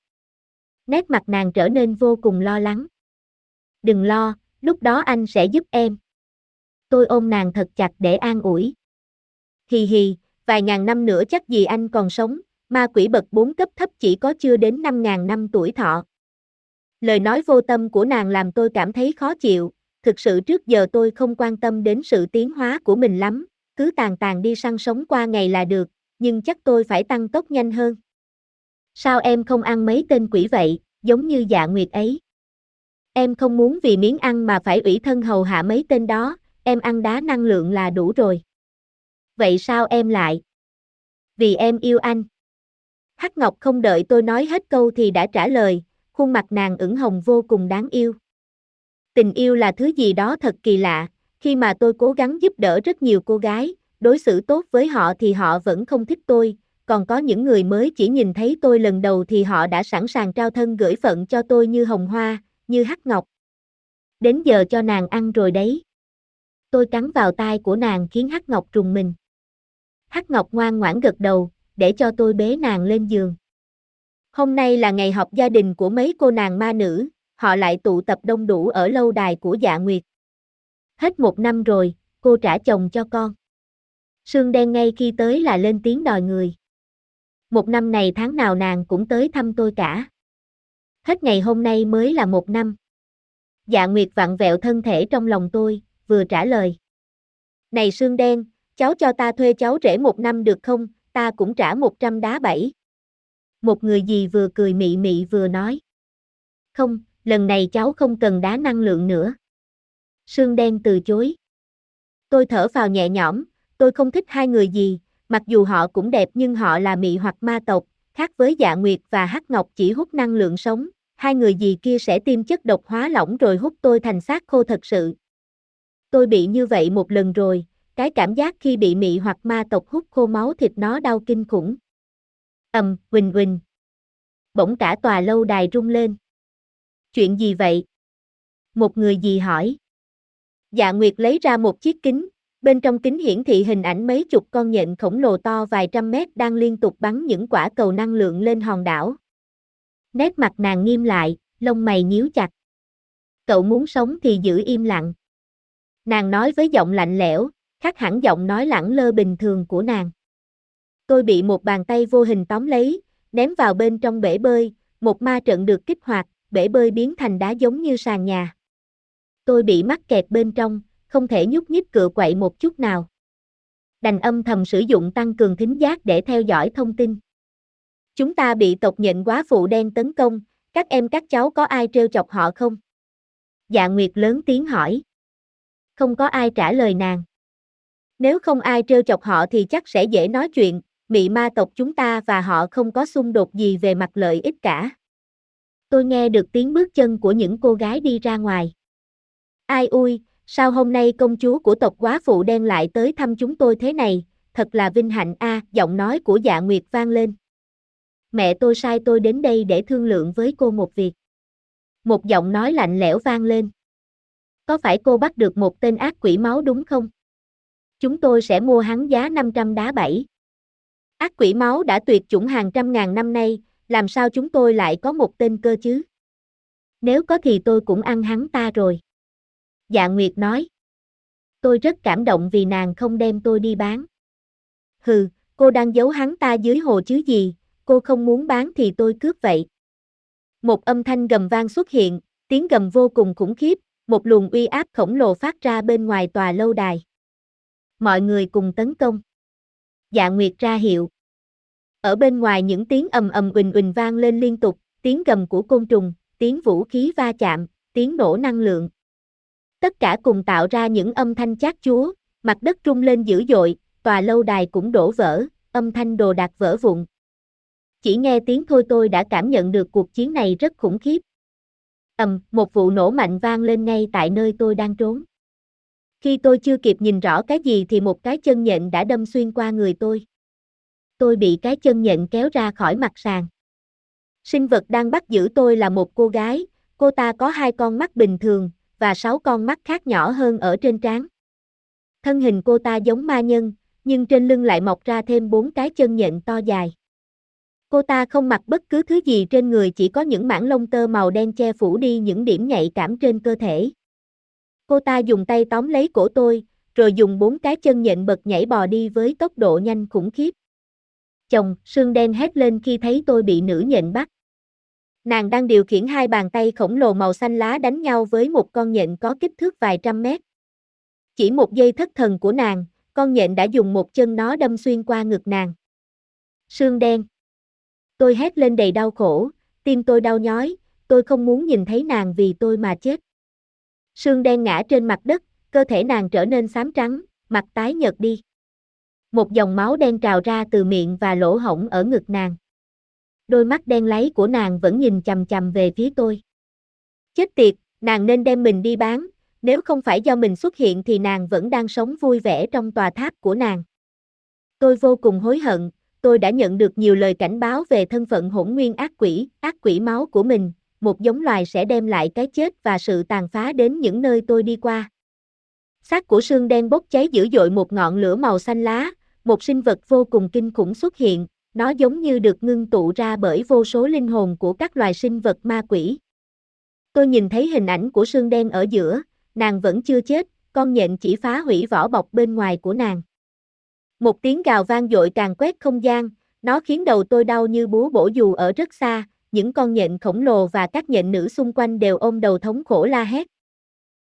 Nét mặt nàng trở nên vô cùng lo lắng. Đừng lo, lúc đó anh sẽ giúp em. Tôi ôm nàng thật chặt để an ủi. Hì hì, vài ngàn năm nữa chắc gì anh còn sống, ma quỷ bậc 4 cấp thấp chỉ có chưa đến 5.000 năm tuổi thọ. Lời nói vô tâm của nàng làm tôi cảm thấy khó chịu, thực sự trước giờ tôi không quan tâm đến sự tiến hóa của mình lắm, cứ tàn tàn đi săn sống qua ngày là được, nhưng chắc tôi phải tăng tốc nhanh hơn. Sao em không ăn mấy tên quỷ vậy, giống như dạ nguyệt ấy? Em không muốn vì miếng ăn mà phải ủy thân hầu hạ mấy tên đó, em ăn đá năng lượng là đủ rồi. Vậy sao em lại? Vì em yêu anh. Hắc Ngọc không đợi tôi nói hết câu thì đã trả lời, khuôn mặt nàng ửng hồng vô cùng đáng yêu. Tình yêu là thứ gì đó thật kỳ lạ, khi mà tôi cố gắng giúp đỡ rất nhiều cô gái, đối xử tốt với họ thì họ vẫn không thích tôi, còn có những người mới chỉ nhìn thấy tôi lần đầu thì họ đã sẵn sàng trao thân gửi phận cho tôi như hồng hoa, như hắc ngọc. Đến giờ cho nàng ăn rồi đấy. Tôi cắn vào tai của nàng khiến hắc ngọc trùng mình. Hắc ngọc ngoan ngoãn gật đầu, để cho tôi bế nàng lên giường. Hôm nay là ngày họp gia đình của mấy cô nàng ma nữ, họ lại tụ tập đông đủ ở lâu đài của dạ nguyệt. Hết một năm rồi, cô trả chồng cho con. Sương đen ngay khi tới là lên tiếng đòi người. Một năm này tháng nào nàng cũng tới thăm tôi cả. Hết ngày hôm nay mới là một năm. Dạ Nguyệt vặn vẹo thân thể trong lòng tôi, vừa trả lời. Này Sương đen, cháu cho ta thuê cháu rể một năm được không, ta cũng trả một trăm đá bảy. Một người gì vừa cười mị mị vừa nói. Không, lần này cháu không cần đá năng lượng nữa. Sương đen từ chối. Tôi thở vào nhẹ nhõm, tôi không thích hai người gì, mặc dù họ cũng đẹp nhưng họ là mị hoặc ma tộc, khác với dạ nguyệt và hắc ngọc chỉ hút năng lượng sống, hai người gì kia sẽ tiêm chất độc hóa lỏng rồi hút tôi thành xác khô thật sự. Tôi bị như vậy một lần rồi, cái cảm giác khi bị mị hoặc ma tộc hút khô máu thịt nó đau kinh khủng. ầm, quỳnh quỳnh. Bỗng cả tòa lâu đài rung lên. Chuyện gì vậy? Một người gì hỏi. Dạ Nguyệt lấy ra một chiếc kính, bên trong kính hiển thị hình ảnh mấy chục con nhện khổng lồ to vài trăm mét đang liên tục bắn những quả cầu năng lượng lên hòn đảo. Nét mặt nàng nghiêm lại, lông mày nhíu chặt. Cậu muốn sống thì giữ im lặng. Nàng nói với giọng lạnh lẽo, khác hẳn giọng nói lẳng lơ bình thường của nàng. Tôi bị một bàn tay vô hình tóm lấy, ném vào bên trong bể bơi, một ma trận được kích hoạt, bể bơi biến thành đá giống như sàn nhà. Tôi bị mắc kẹt bên trong, không thể nhúc nhích cựa quậy một chút nào. Đành âm thầm sử dụng tăng cường thính giác để theo dõi thông tin. Chúng ta bị tộc nhện quá phụ đen tấn công, các em các cháu có ai trêu chọc họ không? Dạ Nguyệt lớn tiếng hỏi. Không có ai trả lời nàng. Nếu không ai trêu chọc họ thì chắc sẽ dễ nói chuyện, mị ma tộc chúng ta và họ không có xung đột gì về mặt lợi ích cả. Tôi nghe được tiếng bước chân của những cô gái đi ra ngoài. Ai ui, sao hôm nay công chúa của tộc quá phụ đen lại tới thăm chúng tôi thế này, thật là vinh hạnh a, giọng nói của dạ nguyệt vang lên. Mẹ tôi sai tôi đến đây để thương lượng với cô một việc. Một giọng nói lạnh lẽo vang lên. Có phải cô bắt được một tên ác quỷ máu đúng không? Chúng tôi sẽ mua hắn giá 500 đá bảy. Ác quỷ máu đã tuyệt chủng hàng trăm ngàn năm nay, làm sao chúng tôi lại có một tên cơ chứ? Nếu có thì tôi cũng ăn hắn ta rồi. Dạ Nguyệt nói. Tôi rất cảm động vì nàng không đem tôi đi bán. Hừ, cô đang giấu hắn ta dưới hồ chứ gì, cô không muốn bán thì tôi cướp vậy. Một âm thanh gầm vang xuất hiện, tiếng gầm vô cùng khủng khiếp, một luồng uy áp khổng lồ phát ra bên ngoài tòa lâu đài. Mọi người cùng tấn công. Dạ Nguyệt ra hiệu. Ở bên ngoài những tiếng ầm ầm ùn ùn vang lên liên tục, tiếng gầm của côn trùng, tiếng vũ khí va chạm, tiếng nổ năng lượng. Tất cả cùng tạo ra những âm thanh chát chúa, mặt đất rung lên dữ dội, tòa lâu đài cũng đổ vỡ, âm thanh đồ đạc vỡ vụn. Chỉ nghe tiếng thôi tôi đã cảm nhận được cuộc chiến này rất khủng khiếp. Ầm, một vụ nổ mạnh vang lên ngay tại nơi tôi đang trốn. Khi tôi chưa kịp nhìn rõ cái gì thì một cái chân nhện đã đâm xuyên qua người tôi. Tôi bị cái chân nhện kéo ra khỏi mặt sàn. Sinh vật đang bắt giữ tôi là một cô gái, cô ta có hai con mắt bình thường, và sáu con mắt khác nhỏ hơn ở trên trán. Thân hình cô ta giống ma nhân, nhưng trên lưng lại mọc ra thêm bốn cái chân nhện to dài. Cô ta không mặc bất cứ thứ gì trên người chỉ có những mảng lông tơ màu đen che phủ đi những điểm nhạy cảm trên cơ thể. Cô ta dùng tay tóm lấy cổ tôi, rồi dùng bốn cái chân nhện bật nhảy bò đi với tốc độ nhanh khủng khiếp. Chồng, sương đen hét lên khi thấy tôi bị nữ nhện bắt. Nàng đang điều khiển hai bàn tay khổng lồ màu xanh lá đánh nhau với một con nhện có kích thước vài trăm mét. Chỉ một giây thất thần của nàng, con nhện đã dùng một chân nó đâm xuyên qua ngực nàng. Sương đen. Tôi hét lên đầy đau khổ, tim tôi đau nhói, tôi không muốn nhìn thấy nàng vì tôi mà chết. Sương đen ngã trên mặt đất, cơ thể nàng trở nên xám trắng, mặt tái nhợt đi. Một dòng máu đen trào ra từ miệng và lỗ hổng ở ngực nàng. Đôi mắt đen láy của nàng vẫn nhìn chằm chằm về phía tôi. Chết tiệt, nàng nên đem mình đi bán, nếu không phải do mình xuất hiện thì nàng vẫn đang sống vui vẻ trong tòa tháp của nàng. Tôi vô cùng hối hận, tôi đã nhận được nhiều lời cảnh báo về thân phận hỗn nguyên ác quỷ, ác quỷ máu của mình, một giống loài sẽ đem lại cái chết và sự tàn phá đến những nơi tôi đi qua. Xác của sương đen bốc cháy dữ dội một ngọn lửa màu xanh lá, một sinh vật vô cùng kinh khủng xuất hiện, nó giống như được ngưng tụ ra bởi vô số linh hồn của các loài sinh vật ma quỷ. Tôi nhìn thấy hình ảnh của sương đen ở giữa, nàng vẫn chưa chết, con nhện chỉ phá hủy vỏ bọc bên ngoài của nàng. Một tiếng gào vang dội càng quét không gian, nó khiến đầu tôi đau như búa bổ dù ở rất xa, những con nhện khổng lồ và các nhện nữ xung quanh đều ôm đầu thống khổ la hét.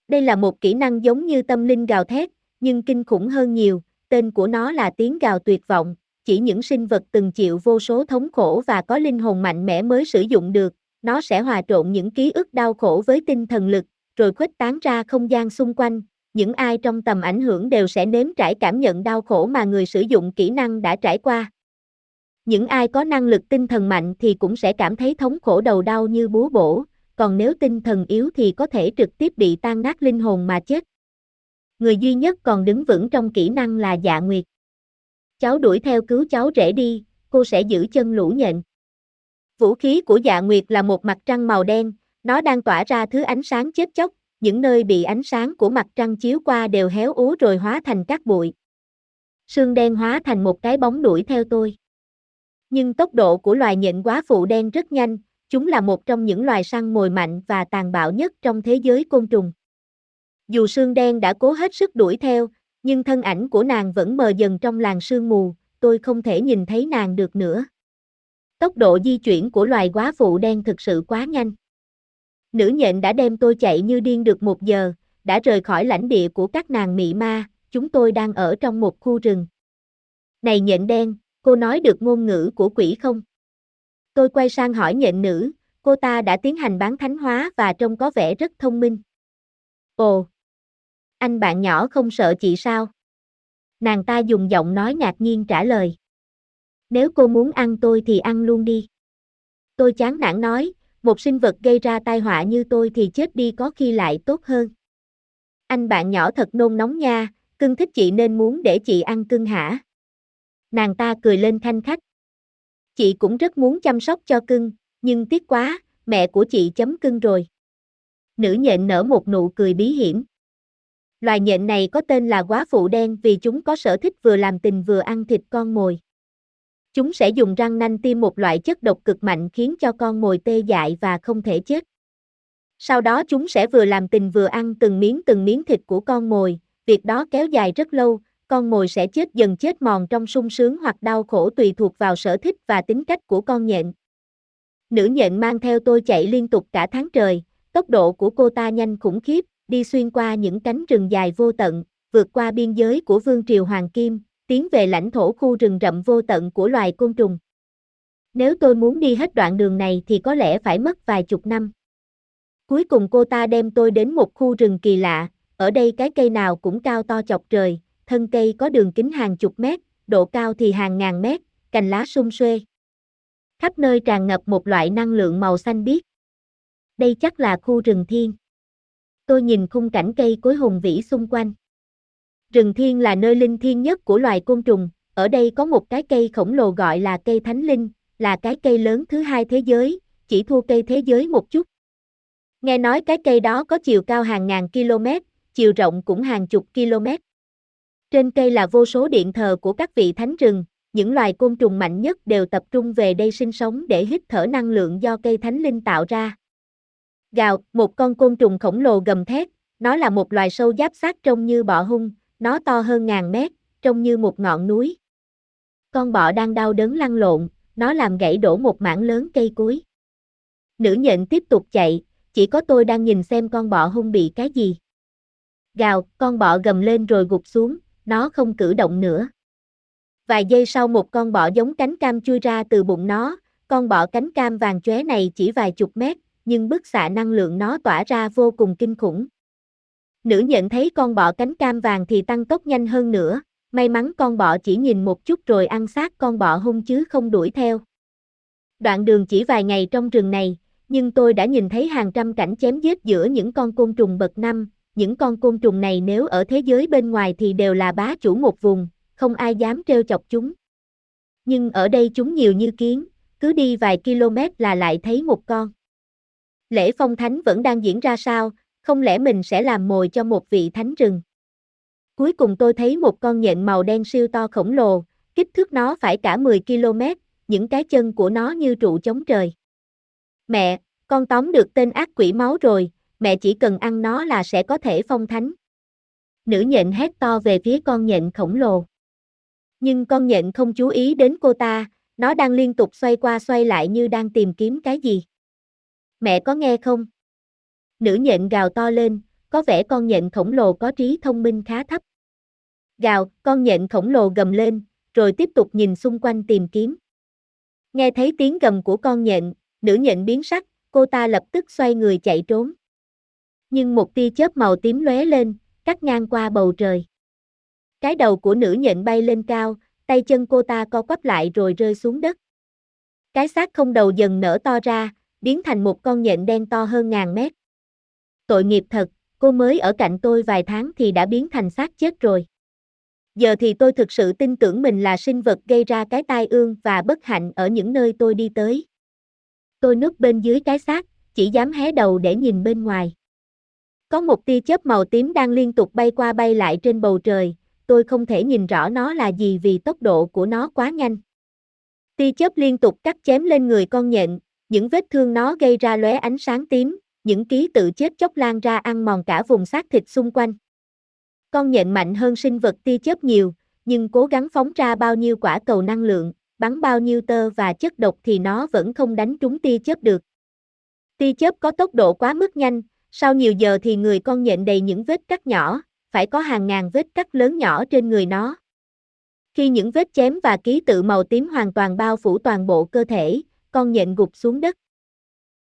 Đây là một kỹ năng giống như tâm linh gào thét, nhưng kinh khủng hơn nhiều, tên của nó là tiếng gào tuyệt vọng, chỉ những sinh vật từng chịu vô số thống khổ và có linh hồn mạnh mẽ mới sử dụng được, nó sẽ hòa trộn những ký ức đau khổ với tinh thần lực, rồi khuếch tán ra không gian xung quanh, những ai trong tầm ảnh hưởng đều sẽ nếm trải cảm nhận đau khổ mà người sử dụng kỹ năng đã trải qua. Những ai có năng lực tinh thần mạnh thì cũng sẽ cảm thấy thống khổ đầu đau như búa bổ, còn nếu tinh thần yếu thì có thể trực tiếp bị tan nát linh hồn mà chết. Người duy nhất còn đứng vững trong kỹ năng là Dạ Nguyệt. Cháu đuổi theo cứu cháu rể đi, cô sẽ giữ chân lũ nhện. Vũ khí của Dạ Nguyệt là một mặt trăng màu đen, nó đang tỏa ra thứ ánh sáng chết chóc, những nơi bị ánh sáng của mặt trăng chiếu qua đều héo úa rồi hóa thành các bụi. Sương đen hóa thành một cái bóng đuổi theo tôi. Nhưng tốc độ của loài nhện quá phụ đen rất nhanh, chúng là một trong những loài săn mồi mạnh và tàn bạo nhất trong thế giới côn trùng. Dù sương đen đã cố hết sức đuổi theo, nhưng thân ảnh của nàng vẫn mờ dần trong làn sương mù, tôi không thể nhìn thấy nàng được nữa. Tốc độ di chuyển của loài quá phụ đen thực sự quá nhanh. Nữ nhện đã đem tôi chạy như điên được một giờ, đã rời khỏi lãnh địa của các nàng mị ma, chúng tôi đang ở trong một khu rừng. Này nhện đen, cô nói được ngôn ngữ của quỷ không? Tôi quay sang hỏi nhện nữ, cô ta đã tiến hành bán thánh hóa và trông có vẻ rất thông minh. Ồ! Anh bạn nhỏ không sợ chị sao? Nàng ta dùng giọng nói ngạc nhiên trả lời. Nếu cô muốn ăn tôi thì ăn luôn đi. Tôi chán nản nói, một sinh vật gây ra tai họa như tôi thì chết đi có khi lại tốt hơn. Anh bạn nhỏ thật nôn nóng nha, cưng thích chị nên muốn để chị ăn cưng hả? Nàng ta cười lên thanh khách. Chị cũng rất muốn chăm sóc cho cưng, nhưng tiếc quá, mẹ của chị chấm cưng rồi. Nữ nhện nở một nụ cười bí hiểm. Loài nhện này có tên là quá phụ đen vì chúng có sở thích vừa làm tình vừa ăn thịt con mồi. Chúng sẽ dùng răng nanh tiêm một loại chất độc cực mạnh khiến cho con mồi tê dại và không thể chết. Sau đó chúng sẽ vừa làm tình vừa ăn từng miếng từng miếng thịt của con mồi, việc đó kéo dài rất lâu, con mồi sẽ chết dần chết mòn trong sung sướng hoặc đau khổ tùy thuộc vào sở thích và tính cách của con nhện. Nữ nhện mang theo tôi chạy liên tục cả tháng trời, tốc độ của cô ta nhanh khủng khiếp, đi xuyên qua những cánh rừng dài vô tận, vượt qua biên giới của vương triều Hoàng Kim, tiến về lãnh thổ khu rừng rậm vô tận của loài côn trùng. Nếu tôi muốn đi hết đoạn đường này thì có lẽ phải mất vài chục năm. Cuối cùng cô ta đem tôi đến một khu rừng kỳ lạ, ở đây cái cây nào cũng cao to chọc trời, thân cây có đường kính hàng chục mét, độ cao thì hàng ngàn mét, cành lá sum xuê. Khắp nơi tràn ngập một loại năng lượng màu xanh biếc. Đây chắc là khu rừng thiên. Tôi nhìn khung cảnh cây cối hùng vĩ xung quanh. Rừng thiên là nơi linh thiêng nhất của loài côn trùng, ở đây có một cái cây khổng lồ gọi là cây thánh linh, là cái cây lớn thứ hai thế giới, chỉ thua cây thế giới một chút. Nghe nói cái cây đó có chiều cao hàng ngàn km, chiều rộng cũng hàng chục km. Trên cây là vô số điện thờ của các vị thánh rừng, những loài côn trùng mạnh nhất đều tập trung về đây sinh sống để hít thở năng lượng do cây thánh linh tạo ra. Gào, một con côn trùng khổng lồ gầm thét, nó là một loài sâu giáp sát trông như bọ hung, nó to hơn ngàn mét, trông như một ngọn núi. Con bọ đang đau đớn lăn lộn, nó làm gãy đổ một mảng lớn cây cối. Nữ nhện tiếp tục chạy, chỉ có tôi đang nhìn xem con bọ hung bị cái gì. Gào, con bọ gầm lên rồi gục xuống, nó không cử động nữa. Vài giây sau một con bọ giống cánh cam chui ra từ bụng nó, con bọ cánh cam vàng chóe này chỉ vài chục mét, nhưng bức xạ năng lượng nó tỏa ra vô cùng kinh khủng. Nữ nhận thấy con bọ cánh cam vàng thì tăng tốc nhanh hơn nữa, may mắn con bọ chỉ nhìn một chút rồi ăn xác con bọ hung chứ không đuổi theo. Đoạn đường chỉ vài ngày trong rừng này, nhưng tôi đã nhìn thấy hàng trăm cảnh chém giết giữa những con côn trùng bậc năm, những con côn trùng này nếu ở thế giới bên ngoài thì đều là bá chủ một vùng, không ai dám trêu chọc chúng. Nhưng ở đây chúng nhiều như kiến, cứ đi vài km là lại thấy một con. Lễ phong thánh vẫn đang diễn ra sao, không lẽ mình sẽ làm mồi cho một vị thánh rừng? Cuối cùng tôi thấy một con nhện màu đen siêu to khổng lồ, kích thước nó phải cả 10 km, những cái chân của nó như trụ chống trời. Mẹ, con tóm được tên ác quỷ máu rồi, mẹ chỉ cần ăn nó là sẽ có thể phong thánh. Nữ nhện hét to về phía con nhện khổng lồ. Nhưng con nhện không chú ý đến cô ta, nó đang liên tục xoay qua xoay lại như đang tìm kiếm cái gì. Mẹ có nghe không? Nữ nhện gào to lên, có vẻ con nhện khổng lồ có trí thông minh khá thấp. Gào, con nhện khổng lồ gầm lên, rồi tiếp tục nhìn xung quanh tìm kiếm. Nghe thấy tiếng gầm của con nhện, nữ nhện biến sắc, cô ta lập tức xoay người chạy trốn. Nhưng một tia chớp màu tím lóe lên, cắt ngang qua bầu trời. Cái đầu của nữ nhện bay lên cao, tay chân cô ta co quắp lại rồi rơi xuống đất. Cái xác không đầu dần nở to ra, biến thành một con nhện đen to hơn ngàn mét. Tội nghiệp thật, cô mới ở cạnh tôi vài tháng thì đã biến thành xác chết rồi. Giờ thì tôi thực sự tin tưởng mình là sinh vật gây ra cái tai ương và bất hạnh ở những nơi tôi đi tới. Tôi núp bên dưới cái xác, chỉ dám hé đầu để nhìn bên ngoài. Có một tia chớp màu tím đang liên tục bay qua bay lại trên bầu trời, tôi không thể nhìn rõ nó là gì vì tốc độ của nó quá nhanh. Tia chớp liên tục cắt chém lên người con nhện, những vết thương nó gây ra lóe ánh sáng tím, những ký tự chết chóc lan ra ăn mòn cả vùng xác thịt xung quanh. Con nhện mạnh hơn sinh vật tia chớp nhiều, nhưng cố gắng phóng ra bao nhiêu quả cầu năng lượng, bắn bao nhiêu tơ và chất độc thì nó vẫn không đánh trúng tia chớp được. Tia chớp có tốc độ quá mức nhanh, sau nhiều giờ thì người con nhện đầy những vết cắt nhỏ, phải có hàng ngàn vết cắt lớn nhỏ trên người nó. Khi những vết chém và ký tự màu tím hoàn toàn bao phủ toàn bộ cơ thể, con nhện gục xuống đất.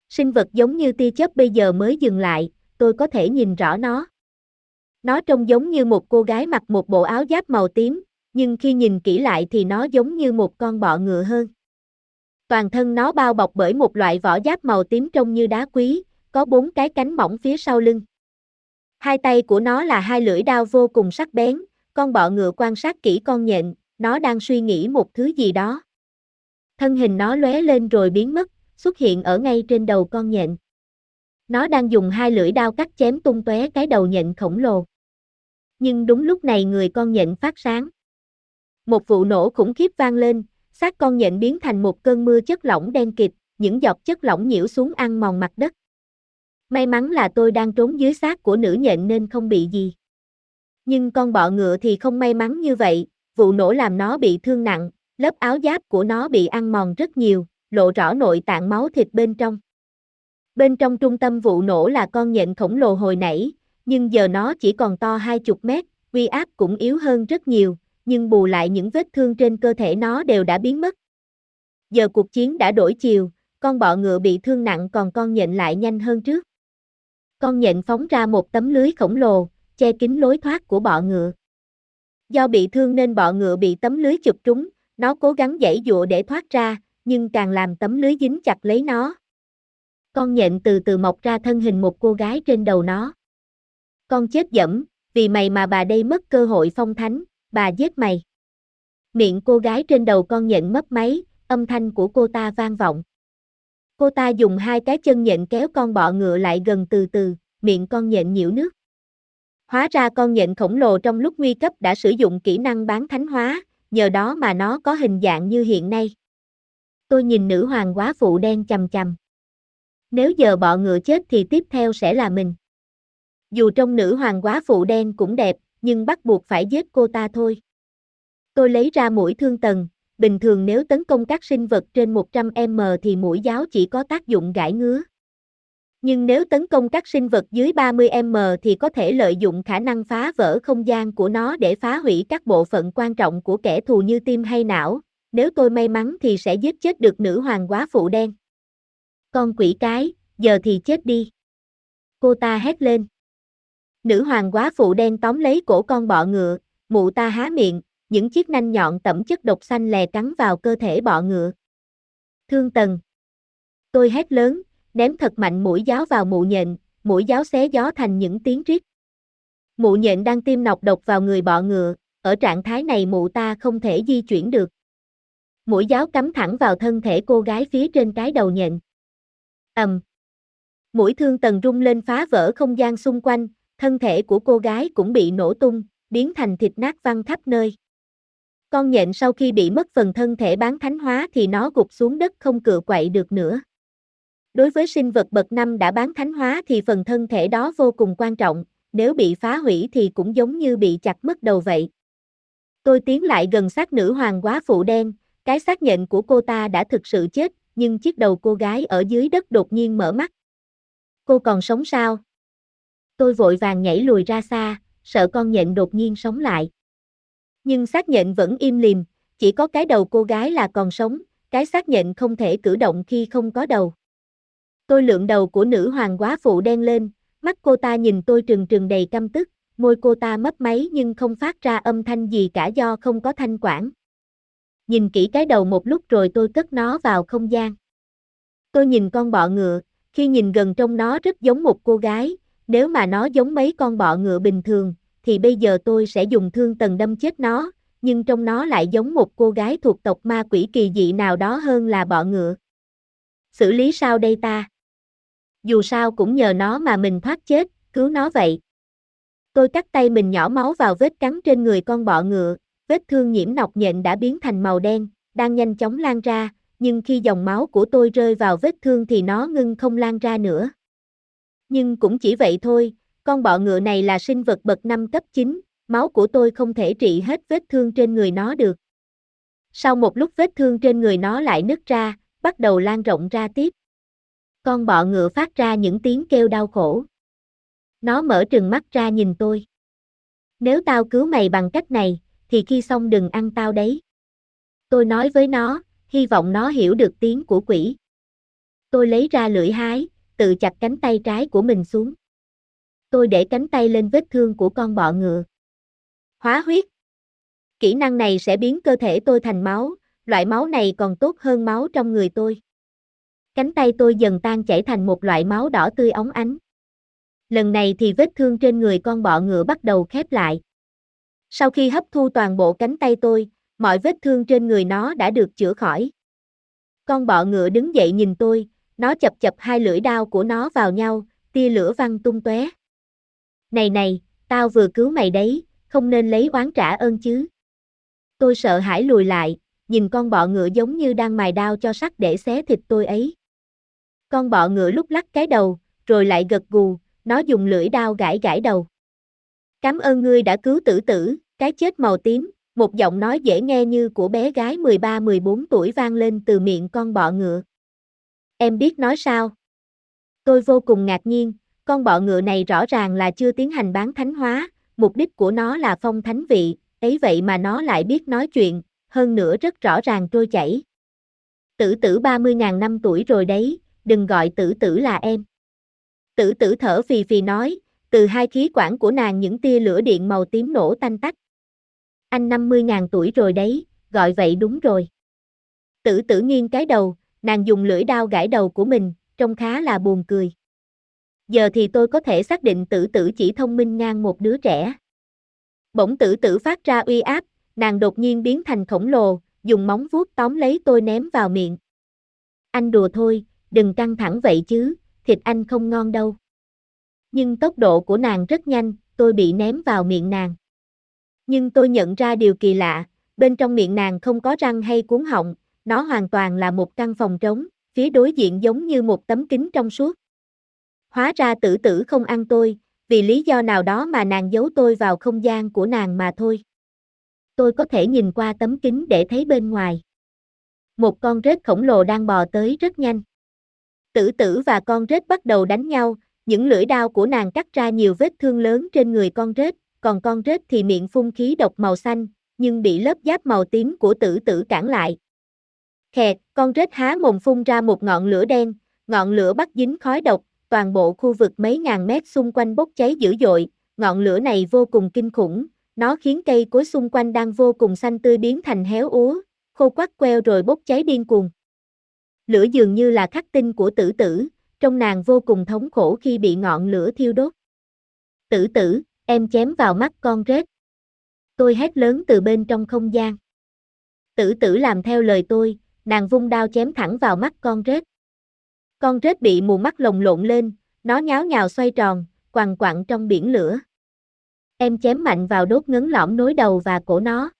Sinh vật giống như tia chớp bây giờ mới dừng lại, tôi có thể nhìn rõ nó. Nó trông giống như một cô gái mặc một bộ áo giáp màu tím, nhưng khi nhìn kỹ lại thì nó giống như một con bọ ngựa hơn. Toàn thân nó bao bọc bởi một loại vỏ giáp màu tím trông như đá quý, có bốn cái cánh mỏng phía sau lưng. Hai tay của nó là hai lưỡi đao vô cùng sắc bén, con bọ ngựa quan sát kỹ con nhện, nó đang suy nghĩ một thứ gì đó. Thân hình nó lóe lên rồi biến mất, xuất hiện ở ngay trên đầu con nhện. Nó đang dùng hai lưỡi đao cắt chém tung tóe cái đầu nhện khổng lồ. Nhưng đúng lúc này người con nhện phát sáng. Một vụ nổ khủng khiếp vang lên, xác con nhện biến thành một cơn mưa chất lỏng đen kịt, những giọt chất lỏng nhiễu xuống ăn mòn mặt đất. May mắn là tôi đang trốn dưới xác của nữ nhện nên không bị gì. Nhưng con bọ ngựa thì không may mắn như vậy, vụ nổ làm nó bị thương nặng, lớp áo giáp của nó bị ăn mòn rất nhiều, lộ rõ nội tạng máu thịt bên trong. Bên trong trung tâm vụ nổ là con nhện khổng lồ hồi nãy, nhưng giờ nó chỉ còn to hai chục mét, uy áp cũng yếu hơn rất nhiều, nhưng bù lại những vết thương trên cơ thể nó đều đã biến mất. giờ cuộc chiến đã đổi chiều, con bọ ngựa bị thương nặng còn con nhện lại nhanh hơn trước. Con nhện phóng ra một tấm lưới khổng lồ, che kín lối thoát của bọ ngựa. Do bị thương nên bọ ngựa bị tấm lưới chụp trúng, nó cố gắng giãy dụa để thoát ra, nhưng càng làm tấm lưới dính chặt lấy nó. Con nhện từ từ mọc ra thân hình một cô gái trên đầu nó. Con chết dẫm, vì mày mà bà đây mất cơ hội phong thánh, bà giết mày. Miệng cô gái trên đầu con nhện mất máy, âm thanh của cô ta vang vọng. Cô ta dùng hai cái chân nhện kéo con bọ ngựa lại gần từ từ, miệng con nhện nhiễu nước. Hóa ra con nhện khổng lồ trong lúc nguy cấp đã sử dụng kỹ năng bán thánh hóa, nhờ đó mà nó có hình dạng như hiện nay. Tôi nhìn nữ hoàng quá phụ đen chầm chầm. Nếu giờ bọ ngựa chết thì tiếp theo sẽ là mình. Dù trong nữ hoàng quá phụ đen cũng đẹp, nhưng bắt buộc phải giết cô ta thôi. Tôi lấy ra mũi thương tần, bình thường nếu tấn công các sinh vật trên 100m thì mũi giáo chỉ có tác dụng gãi ngứa. Nhưng nếu tấn công các sinh vật dưới 30m thì có thể lợi dụng khả năng phá vỡ không gian của nó để phá hủy các bộ phận quan trọng của kẻ thù như tim hay não. Nếu tôi may mắn thì sẽ giết chết được nữ hoàng quá phụ đen. Con quỷ cái, giờ thì chết đi. Cô ta hét lên. Nữ hoàng quá phụ đen tóm lấy cổ con bọ ngựa, mụ ta há miệng, những chiếc nanh nhọn tẩm chất độc xanh lè cắn vào cơ thể bọ ngựa. Thương tần. Tôi hét lớn, ném thật mạnh mũi giáo vào mụ nhện, mũi giáo xé gió thành những tiếng rít. Mụ nhện đang tiêm nọc độc vào người bọ ngựa, ở trạng thái này mụ ta không thể di chuyển được. Mũi giáo cắm thẳng vào thân thể cô gái phía trên cái đầu nhện. ầm. Mũi thương tần rung lên phá vỡ không gian xung quanh, thân thể của cô gái cũng bị nổ tung, biến thành thịt nát văng khắp nơi. Con nhện sau khi bị mất phần thân thể bán thánh hóa thì nó gục xuống đất không cựa quậy được nữa. Đối với sinh vật bậc năm đã bán thánh hóa thì phần thân thể đó vô cùng quan trọng, nếu bị phá hủy thì cũng giống như bị chặt mất đầu vậy. Tôi tiến lại gần xác nữ hoàng quá phụ đen, cái xác nhện của cô ta đã thực sự chết, nhưng chiếc đầu cô gái ở dưới đất đột nhiên mở mắt. Cô còn sống sao? Tôi vội vàng nhảy lùi ra xa, sợ con nhện đột nhiên sống lại. Nhưng xác nhện vẫn im lìm, chỉ có cái đầu cô gái là còn sống, cái xác nhện không thể cử động khi không có đầu. Tôi lượng đầu của nữ hoàng quá phụ đen lên, mắt cô ta nhìn tôi trừng trừng đầy căm tức, môi cô ta mấp máy nhưng không phát ra âm thanh gì cả do không có thanh quản. Nhìn kỹ cái đầu một lúc rồi tôi cất nó vào không gian. Tôi nhìn con bọ ngựa, khi nhìn gần trong nó rất giống một cô gái, nếu mà nó giống mấy con bọ ngựa bình thường, thì bây giờ tôi sẽ dùng thương tần đâm chết nó, nhưng trong nó lại giống một cô gái thuộc tộc ma quỷ kỳ dị nào đó hơn là bọ ngựa. Xử lý sao đây ta? Dù sao cũng nhờ nó mà mình thoát chết, cứu nó vậy. Tôi cắt tay mình nhỏ máu vào vết cắn trên người con bọ ngựa, vết thương nhiễm nọc nhện đã biến thành màu đen, đang nhanh chóng lan ra, nhưng khi dòng máu của tôi rơi vào vết thương thì nó ngưng không lan ra nữa. Nhưng cũng chỉ vậy thôi, con bọ ngựa này là sinh vật bậc năm cấp 9, máu của tôi không thể trị hết vết thương trên người nó được. Sau một lúc vết thương trên người nó lại nứt ra, bắt đầu lan rộng ra tiếp. Con bọ ngựa phát ra những tiếng kêu đau khổ. Nó mở trừng mắt ra nhìn tôi. Nếu tao cứu mày bằng cách này, thì khi xong đừng ăn tao đấy. Tôi nói với nó, hy vọng nó hiểu được tiếng của quỷ. Tôi lấy ra lưỡi hái, tự chặt cánh tay trái của mình xuống. Tôi để cánh tay lên vết thương của con bọ ngựa. Hóa huyết. Kỹ năng này sẽ biến cơ thể tôi thành máu, loại máu này còn tốt hơn máu trong người tôi. Cánh tay tôi dần tan chảy thành một loại máu đỏ tươi óng ánh. Lần này thì vết thương trên người con bọ ngựa bắt đầu khép lại. Sau khi hấp thu toàn bộ cánh tay tôi, mọi vết thương trên người nó đã được chữa khỏi. Con bọ ngựa đứng dậy nhìn tôi, nó chập chập hai lưỡi đao của nó vào nhau, tia lửa văng tung tóe. Này này, tao vừa cứu mày đấy, không nên lấy oán trả ơn chứ. Tôi sợ hãi lùi lại, nhìn con bọ ngựa giống như đang mài đao cho sắt để xé thịt tôi ấy. Con bọ ngựa lúc lắc cái đầu, rồi lại gật gù, nó dùng lưỡi đao gãi gãi đầu. Cảm ơn ngươi đã cứu tử tử, cái chết màu tím, một giọng nói dễ nghe như của bé gái 13-14 tuổi vang lên từ miệng con bọ ngựa. Em biết nói sao? Tôi vô cùng ngạc nhiên, con bọ ngựa này rõ ràng là chưa tiến hành bán thánh hóa, mục đích của nó là phong thánh vị, ấy vậy mà nó lại biết nói chuyện, hơn nữa rất rõ ràng trôi chảy. Tử tử 30.000 năm tuổi rồi đấy, đừng gọi tử tử là em. Tử tử thở phì phì nói, từ hai khí quản của nàng những tia lửa điện màu tím nổ tanh tách. Anh 50.000 tuổi rồi đấy, gọi vậy đúng rồi. Tử tử nghiêng cái đầu, nàng dùng lưỡi đao gãi đầu của mình, trông khá là buồn cười. Giờ thì tôi có thể xác định tử tử chỉ thông minh ngang một đứa trẻ. Bỗng tử tử phát ra uy áp, nàng đột nhiên biến thành khổng lồ, dùng móng vuốt tóm lấy tôi ném vào miệng. Anh đùa thôi, đừng căng thẳng vậy chứ, thịt anh không ngon đâu. Nhưng tốc độ của nàng rất nhanh, tôi bị ném vào miệng nàng. Nhưng tôi nhận ra điều kỳ lạ, bên trong miệng nàng không có răng hay cuốn họng, nó hoàn toàn là một căn phòng trống, phía đối diện giống như một tấm kính trong suốt. Hóa ra tử tử không ăn tôi, vì lý do nào đó mà nàng giấu tôi vào không gian của nàng mà thôi. Tôi có thể nhìn qua tấm kính để thấy bên ngoài. Một con rết khổng lồ đang bò tới rất nhanh. Tử tử và con rết bắt đầu đánh nhau, những lưỡi đao của nàng cắt ra nhiều vết thương lớn trên người con rết, còn con rết thì miệng phun khí độc màu xanh, nhưng bị lớp giáp màu tím của tử tử cản lại. Khẹt, con rết há mồm phun ra một ngọn lửa đen, ngọn lửa bắt dính khói độc, toàn bộ khu vực mấy ngàn mét xung quanh bốc cháy dữ dội, ngọn lửa này vô cùng kinh khủng, nó khiến cây cối xung quanh đang vô cùng xanh tươi biến thành héo úa, khô quắt queo rồi bốc cháy điên cuồng. Lửa dường như là khắc tinh của tử tử, trong nàng vô cùng thống khổ khi bị ngọn lửa thiêu đốt. Tử tử, em chém vào mắt con rết. Tôi hét lớn từ bên trong không gian. Tử tử làm theo lời tôi, nàng vung đao chém thẳng vào mắt con rết. Con rết bị mù mắt lồng lộn lên, nó nháo nhào xoay tròn, quằn quặn trong biển lửa. Em chém mạnh vào đốt ngấn lõm nối đầu và cổ nó.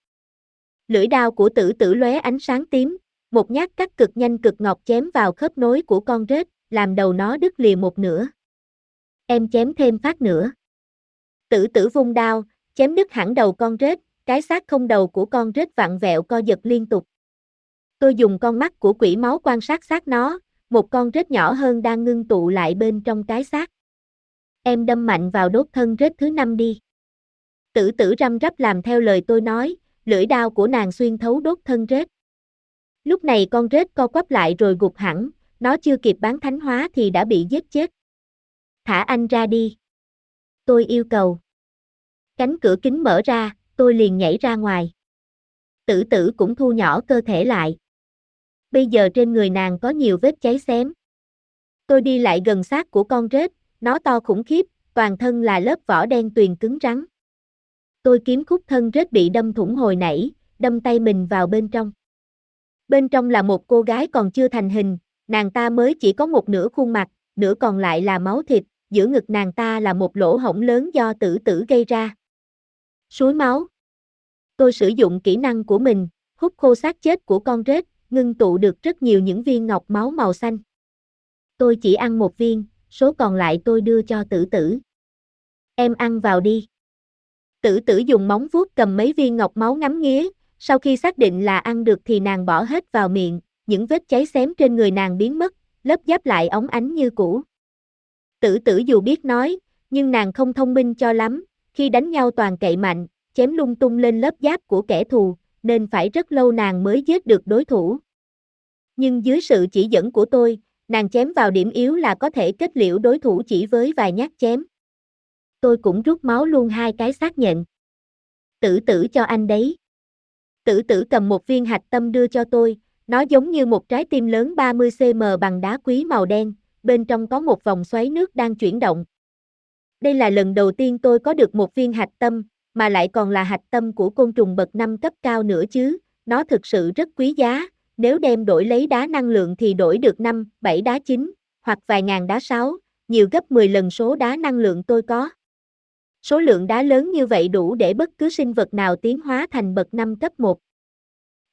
Lưỡi đao của tử tử lóe ánh sáng tím, một nhát cắt cực nhanh cực ngọt chém vào khớp nối của con rết, làm đầu nó đứt lìa một nửa. Em chém thêm phát nữa. Tử tử vung đao, chém đứt hẳn đầu con rết, cái xác không đầu của con rết vặn vẹo co giật liên tục. Tôi dùng con mắt của quỷ máu quan sát xác nó, một con rết nhỏ hơn đang ngưng tụ lại bên trong cái xác. Em đâm mạnh vào đốt thân rết thứ năm đi. Tử tử răm rắp làm theo lời tôi nói, lưỡi đao của nàng xuyên thấu đốt thân rết. Lúc này con rết co quắp lại rồi gục hẳn, nó chưa kịp bán thánh hóa thì đã bị giết chết. Thả anh ra đi. Tôi yêu cầu. Cánh cửa kính mở ra, tôi liền nhảy ra ngoài. Tử tử cũng thu nhỏ cơ thể lại. Bây giờ trên người nàng có nhiều vết cháy xém. Tôi đi lại gần xác của con rết, nó to khủng khiếp, toàn thân là lớp vỏ đen tuyền cứng rắn. Tôi kiếm khúc thân rết bị đâm thủng hồi nãy, đâm tay mình vào bên trong. Bên trong là một cô gái còn chưa thành hình, nàng ta mới chỉ có một nửa khuôn mặt, nửa còn lại là máu thịt, giữa ngực nàng ta là một lỗ hổng lớn do tử tử gây ra. Suối máu. Tôi sử dụng kỹ năng của mình, hút khô xác chết của con rết, ngưng tụ được rất nhiều những viên ngọc máu màu xanh. Tôi chỉ ăn một viên, số còn lại tôi đưa cho tử tử. Em ăn vào đi. Tử tử dùng móng vuốt cầm mấy viên ngọc máu ngắm nghía, sau khi xác định là ăn được thì nàng bỏ hết vào miệng, những vết cháy xém trên người nàng biến mất, lớp giáp lại óng ánh như cũ. Tử tử dù biết nói, nhưng nàng không thông minh cho lắm, khi đánh nhau toàn cậy mạnh, chém lung tung lên lớp giáp của kẻ thù, nên phải rất lâu nàng mới giết được đối thủ. Nhưng dưới sự chỉ dẫn của tôi, nàng chém vào điểm yếu là có thể kết liễu đối thủ chỉ với vài nhát chém. Tôi cũng rút máu luôn hai cái xác nhận. Tử tử cho anh đấy. Tử tử cầm một viên hạch tâm đưa cho tôi, nó giống như một trái tim lớn 30cm bằng đá quý màu đen, bên trong có một vòng xoáy nước đang chuyển động. Đây là lần đầu tiên tôi có được một viên hạch tâm, mà lại còn là hạch tâm của côn trùng bậc 5 cấp cao nữa chứ, nó thực sự rất quý giá, nếu đem đổi lấy đá năng lượng thì đổi được 5, 7 đá 9, hoặc vài ngàn đá 6, nhiều gấp 10 lần số đá năng lượng tôi có. Số lượng đá lớn như vậy đủ để bất cứ sinh vật nào tiến hóa thành bậc 5 cấp 1.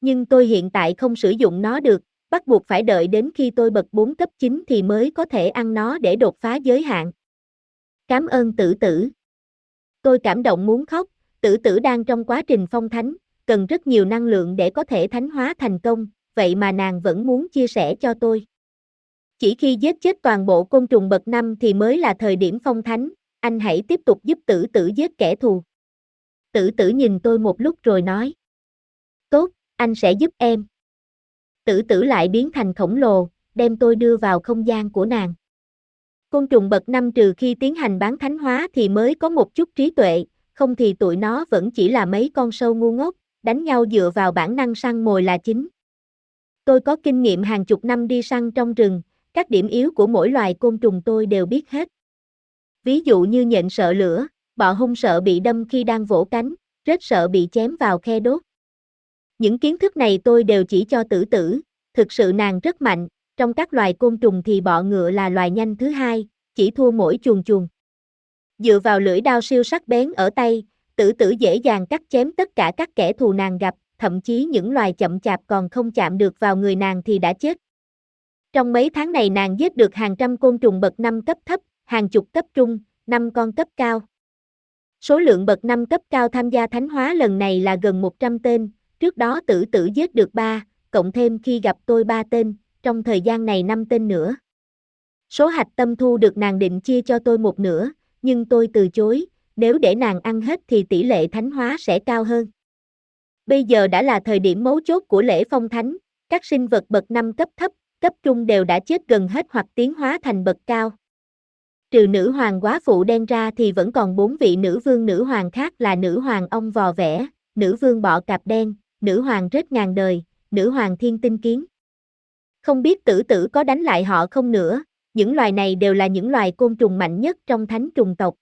Nhưng tôi hiện tại không sử dụng nó được, bắt buộc phải đợi đến khi tôi bậc 4 cấp 9 thì mới có thể ăn nó để đột phá giới hạn. Cảm ơn tử tử. Tôi cảm động muốn khóc, tử tử đang trong quá trình phong thánh, cần rất nhiều năng lượng để có thể thánh hóa thành công, vậy mà nàng vẫn muốn chia sẻ cho tôi. Chỉ khi giết chết toàn bộ côn trùng bậc năm thì mới là thời điểm phong thánh, anh hãy tiếp tục giúp tử tử giết kẻ thù. Tử tử nhìn tôi một lúc rồi nói. Tốt, anh sẽ giúp em. tử tử lại biến thành khổng lồ, đem tôi đưa vào không gian của nàng. Côn trùng bậc năm trừ khi tiến hành bán thánh hóa thì mới có một chút trí tuệ, không thì tụi nó vẫn chỉ là mấy con sâu ngu ngốc, đánh nhau dựa vào bản năng săn mồi là chính. Tôi có kinh nghiệm hàng chục năm đi săn trong rừng, các điểm yếu của mỗi loài côn trùng tôi đều biết hết. Ví dụ như nhện sợ lửa, bọ hung sợ bị đâm khi đang vỗ cánh, rết sợ bị chém vào khe đốt. Những kiến thức này tôi đều chỉ cho tử tử, thực sự nàng rất mạnh, trong các loài côn trùng thì bọ ngựa là loài nhanh thứ hai, chỉ thua mỗi chuồng chuồng Dựa vào lưỡi đao siêu sắc bén ở tay, tử tử dễ dàng cắt chém tất cả các kẻ thù nàng gặp, thậm chí những loài chậm chạp còn không chạm được vào người nàng thì đã chết. Trong mấy tháng này nàng giết được hàng trăm côn trùng bậc năm cấp thấp, hàng chục cấp trung, năm con cấp cao. Số lượng bậc năm cấp cao tham gia thánh hóa lần này là gần 100 tên, trước đó tử tử giết được 3, cộng thêm khi gặp tôi 3 tên, trong thời gian này 5 tên nữa. Số hạch tâm thu được nàng định chia cho tôi một nửa, nhưng tôi từ chối, nếu để nàng ăn hết thì tỷ lệ thánh hóa sẽ cao hơn. Bây giờ đã là thời điểm mấu chốt của lễ phong thánh, các sinh vật bậc năm cấp thấp, cấp trung đều đã chết gần hết hoặc tiến hóa thành bậc cao. Trừ nữ hoàng quá phụ đen ra thì vẫn còn bốn vị nữ vương nữ hoàng khác là nữ hoàng ong vò vẽ, nữ vương bọ cạp đen, nữ hoàng rết ngàn đời, nữ hoàng thiên tinh kiến. Không biết tử tử có đánh lại họ không nữa, những loài này đều là những loài côn trùng mạnh nhất trong thánh trùng tộc.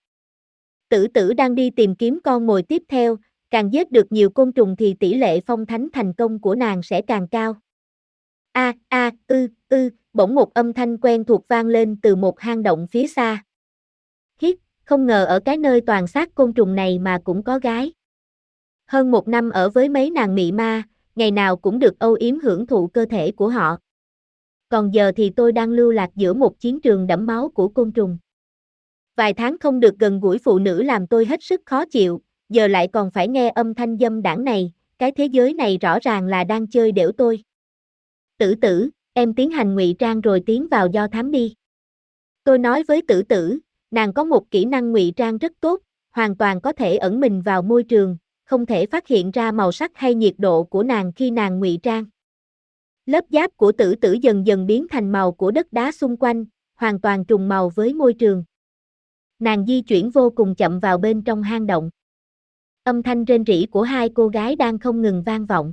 Tử tử đang đi tìm kiếm con mồi tiếp theo, càng giết được nhiều côn trùng thì tỷ lệ phong thánh thành công của nàng sẽ càng cao. A a ư ư, bỗng một âm thanh quen thuộc vang lên từ một hang động phía xa. Hít, không ngờ ở cái nơi toàn xác côn trùng này mà cũng có gái. Hơn một năm ở với mấy nàng mị ma, ngày nào cũng được âu yếm hưởng thụ cơ thể của họ. Còn giờ thì tôi đang lưu lạc giữa một chiến trường đẫm máu của côn trùng. Vài tháng không được gần gũi phụ nữ làm tôi hết sức khó chịu, giờ lại còn phải nghe âm thanh dâm đảng này, cái thế giới này rõ ràng là đang chơi đểu tôi. Tử tử, em tiến hành ngụy trang rồi tiến vào do thám đi. Tôi nói với tử tử, nàng có một kỹ năng ngụy trang rất tốt, hoàn toàn có thể ẩn mình vào môi trường, không thể phát hiện ra màu sắc hay nhiệt độ của nàng khi nàng ngụy trang. Lớp giáp của tử tử dần dần biến thành màu của đất đá xung quanh, hoàn toàn trùng màu với môi trường. Nàng di chuyển vô cùng chậm vào bên trong hang động. Âm thanh rên rỉ của hai cô gái đang không ngừng vang vọng.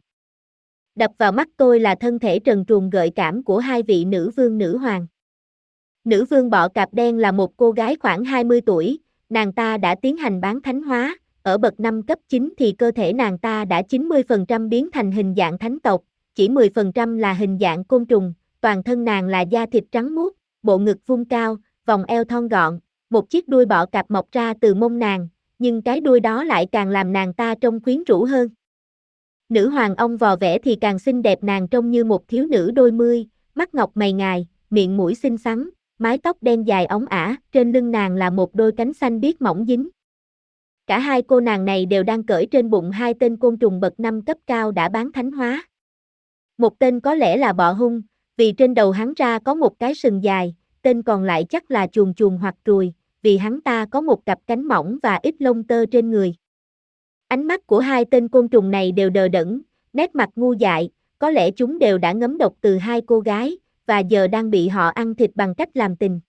Đập vào mắt tôi là thân thể trần truồng gợi cảm của hai vị nữ vương nữ hoàng. Nữ vương bọ cạp đen là một cô gái khoảng 20 tuổi, nàng ta đã tiến hành bán thánh hóa, ở bậc 5 cấp 9 thì cơ thể nàng ta đã 90% biến thành hình dạng thánh tộc, chỉ 10% là hình dạng côn trùng, toàn thân nàng là da thịt trắng muốt, bộ ngực vung cao, vòng eo thon gọn, một chiếc đuôi bọ cạp mọc ra từ mông nàng, nhưng cái đuôi đó lại càng làm nàng ta trông quyến rũ hơn. Nữ hoàng ông vò vẽ thì càng xinh đẹp nàng trông như một thiếu nữ đôi mươi, mắt ngọc mày ngài, miệng mũi xinh xắn, mái tóc đen dài ống ả, trên lưng nàng là một đôi cánh xanh biếc mỏng dính. Cả hai cô nàng này đều đang cởi trên bụng hai tên côn trùng bậc năm cấp cao đã bán thánh hóa. Một tên có lẽ là bọ hung, vì trên đầu hắn ra có một cái sừng dài, tên còn lại chắc là chuồn chuồn hoặc ruồi, vì hắn ta có một cặp cánh mỏng và ít lông tơ trên người. Ánh mắt của hai tên côn trùng này đều đờ đẫn, nét mặt ngu dại, có lẽ chúng đều đã ngấm độc từ hai cô gái, và giờ đang bị họ ăn thịt bằng cách làm tình.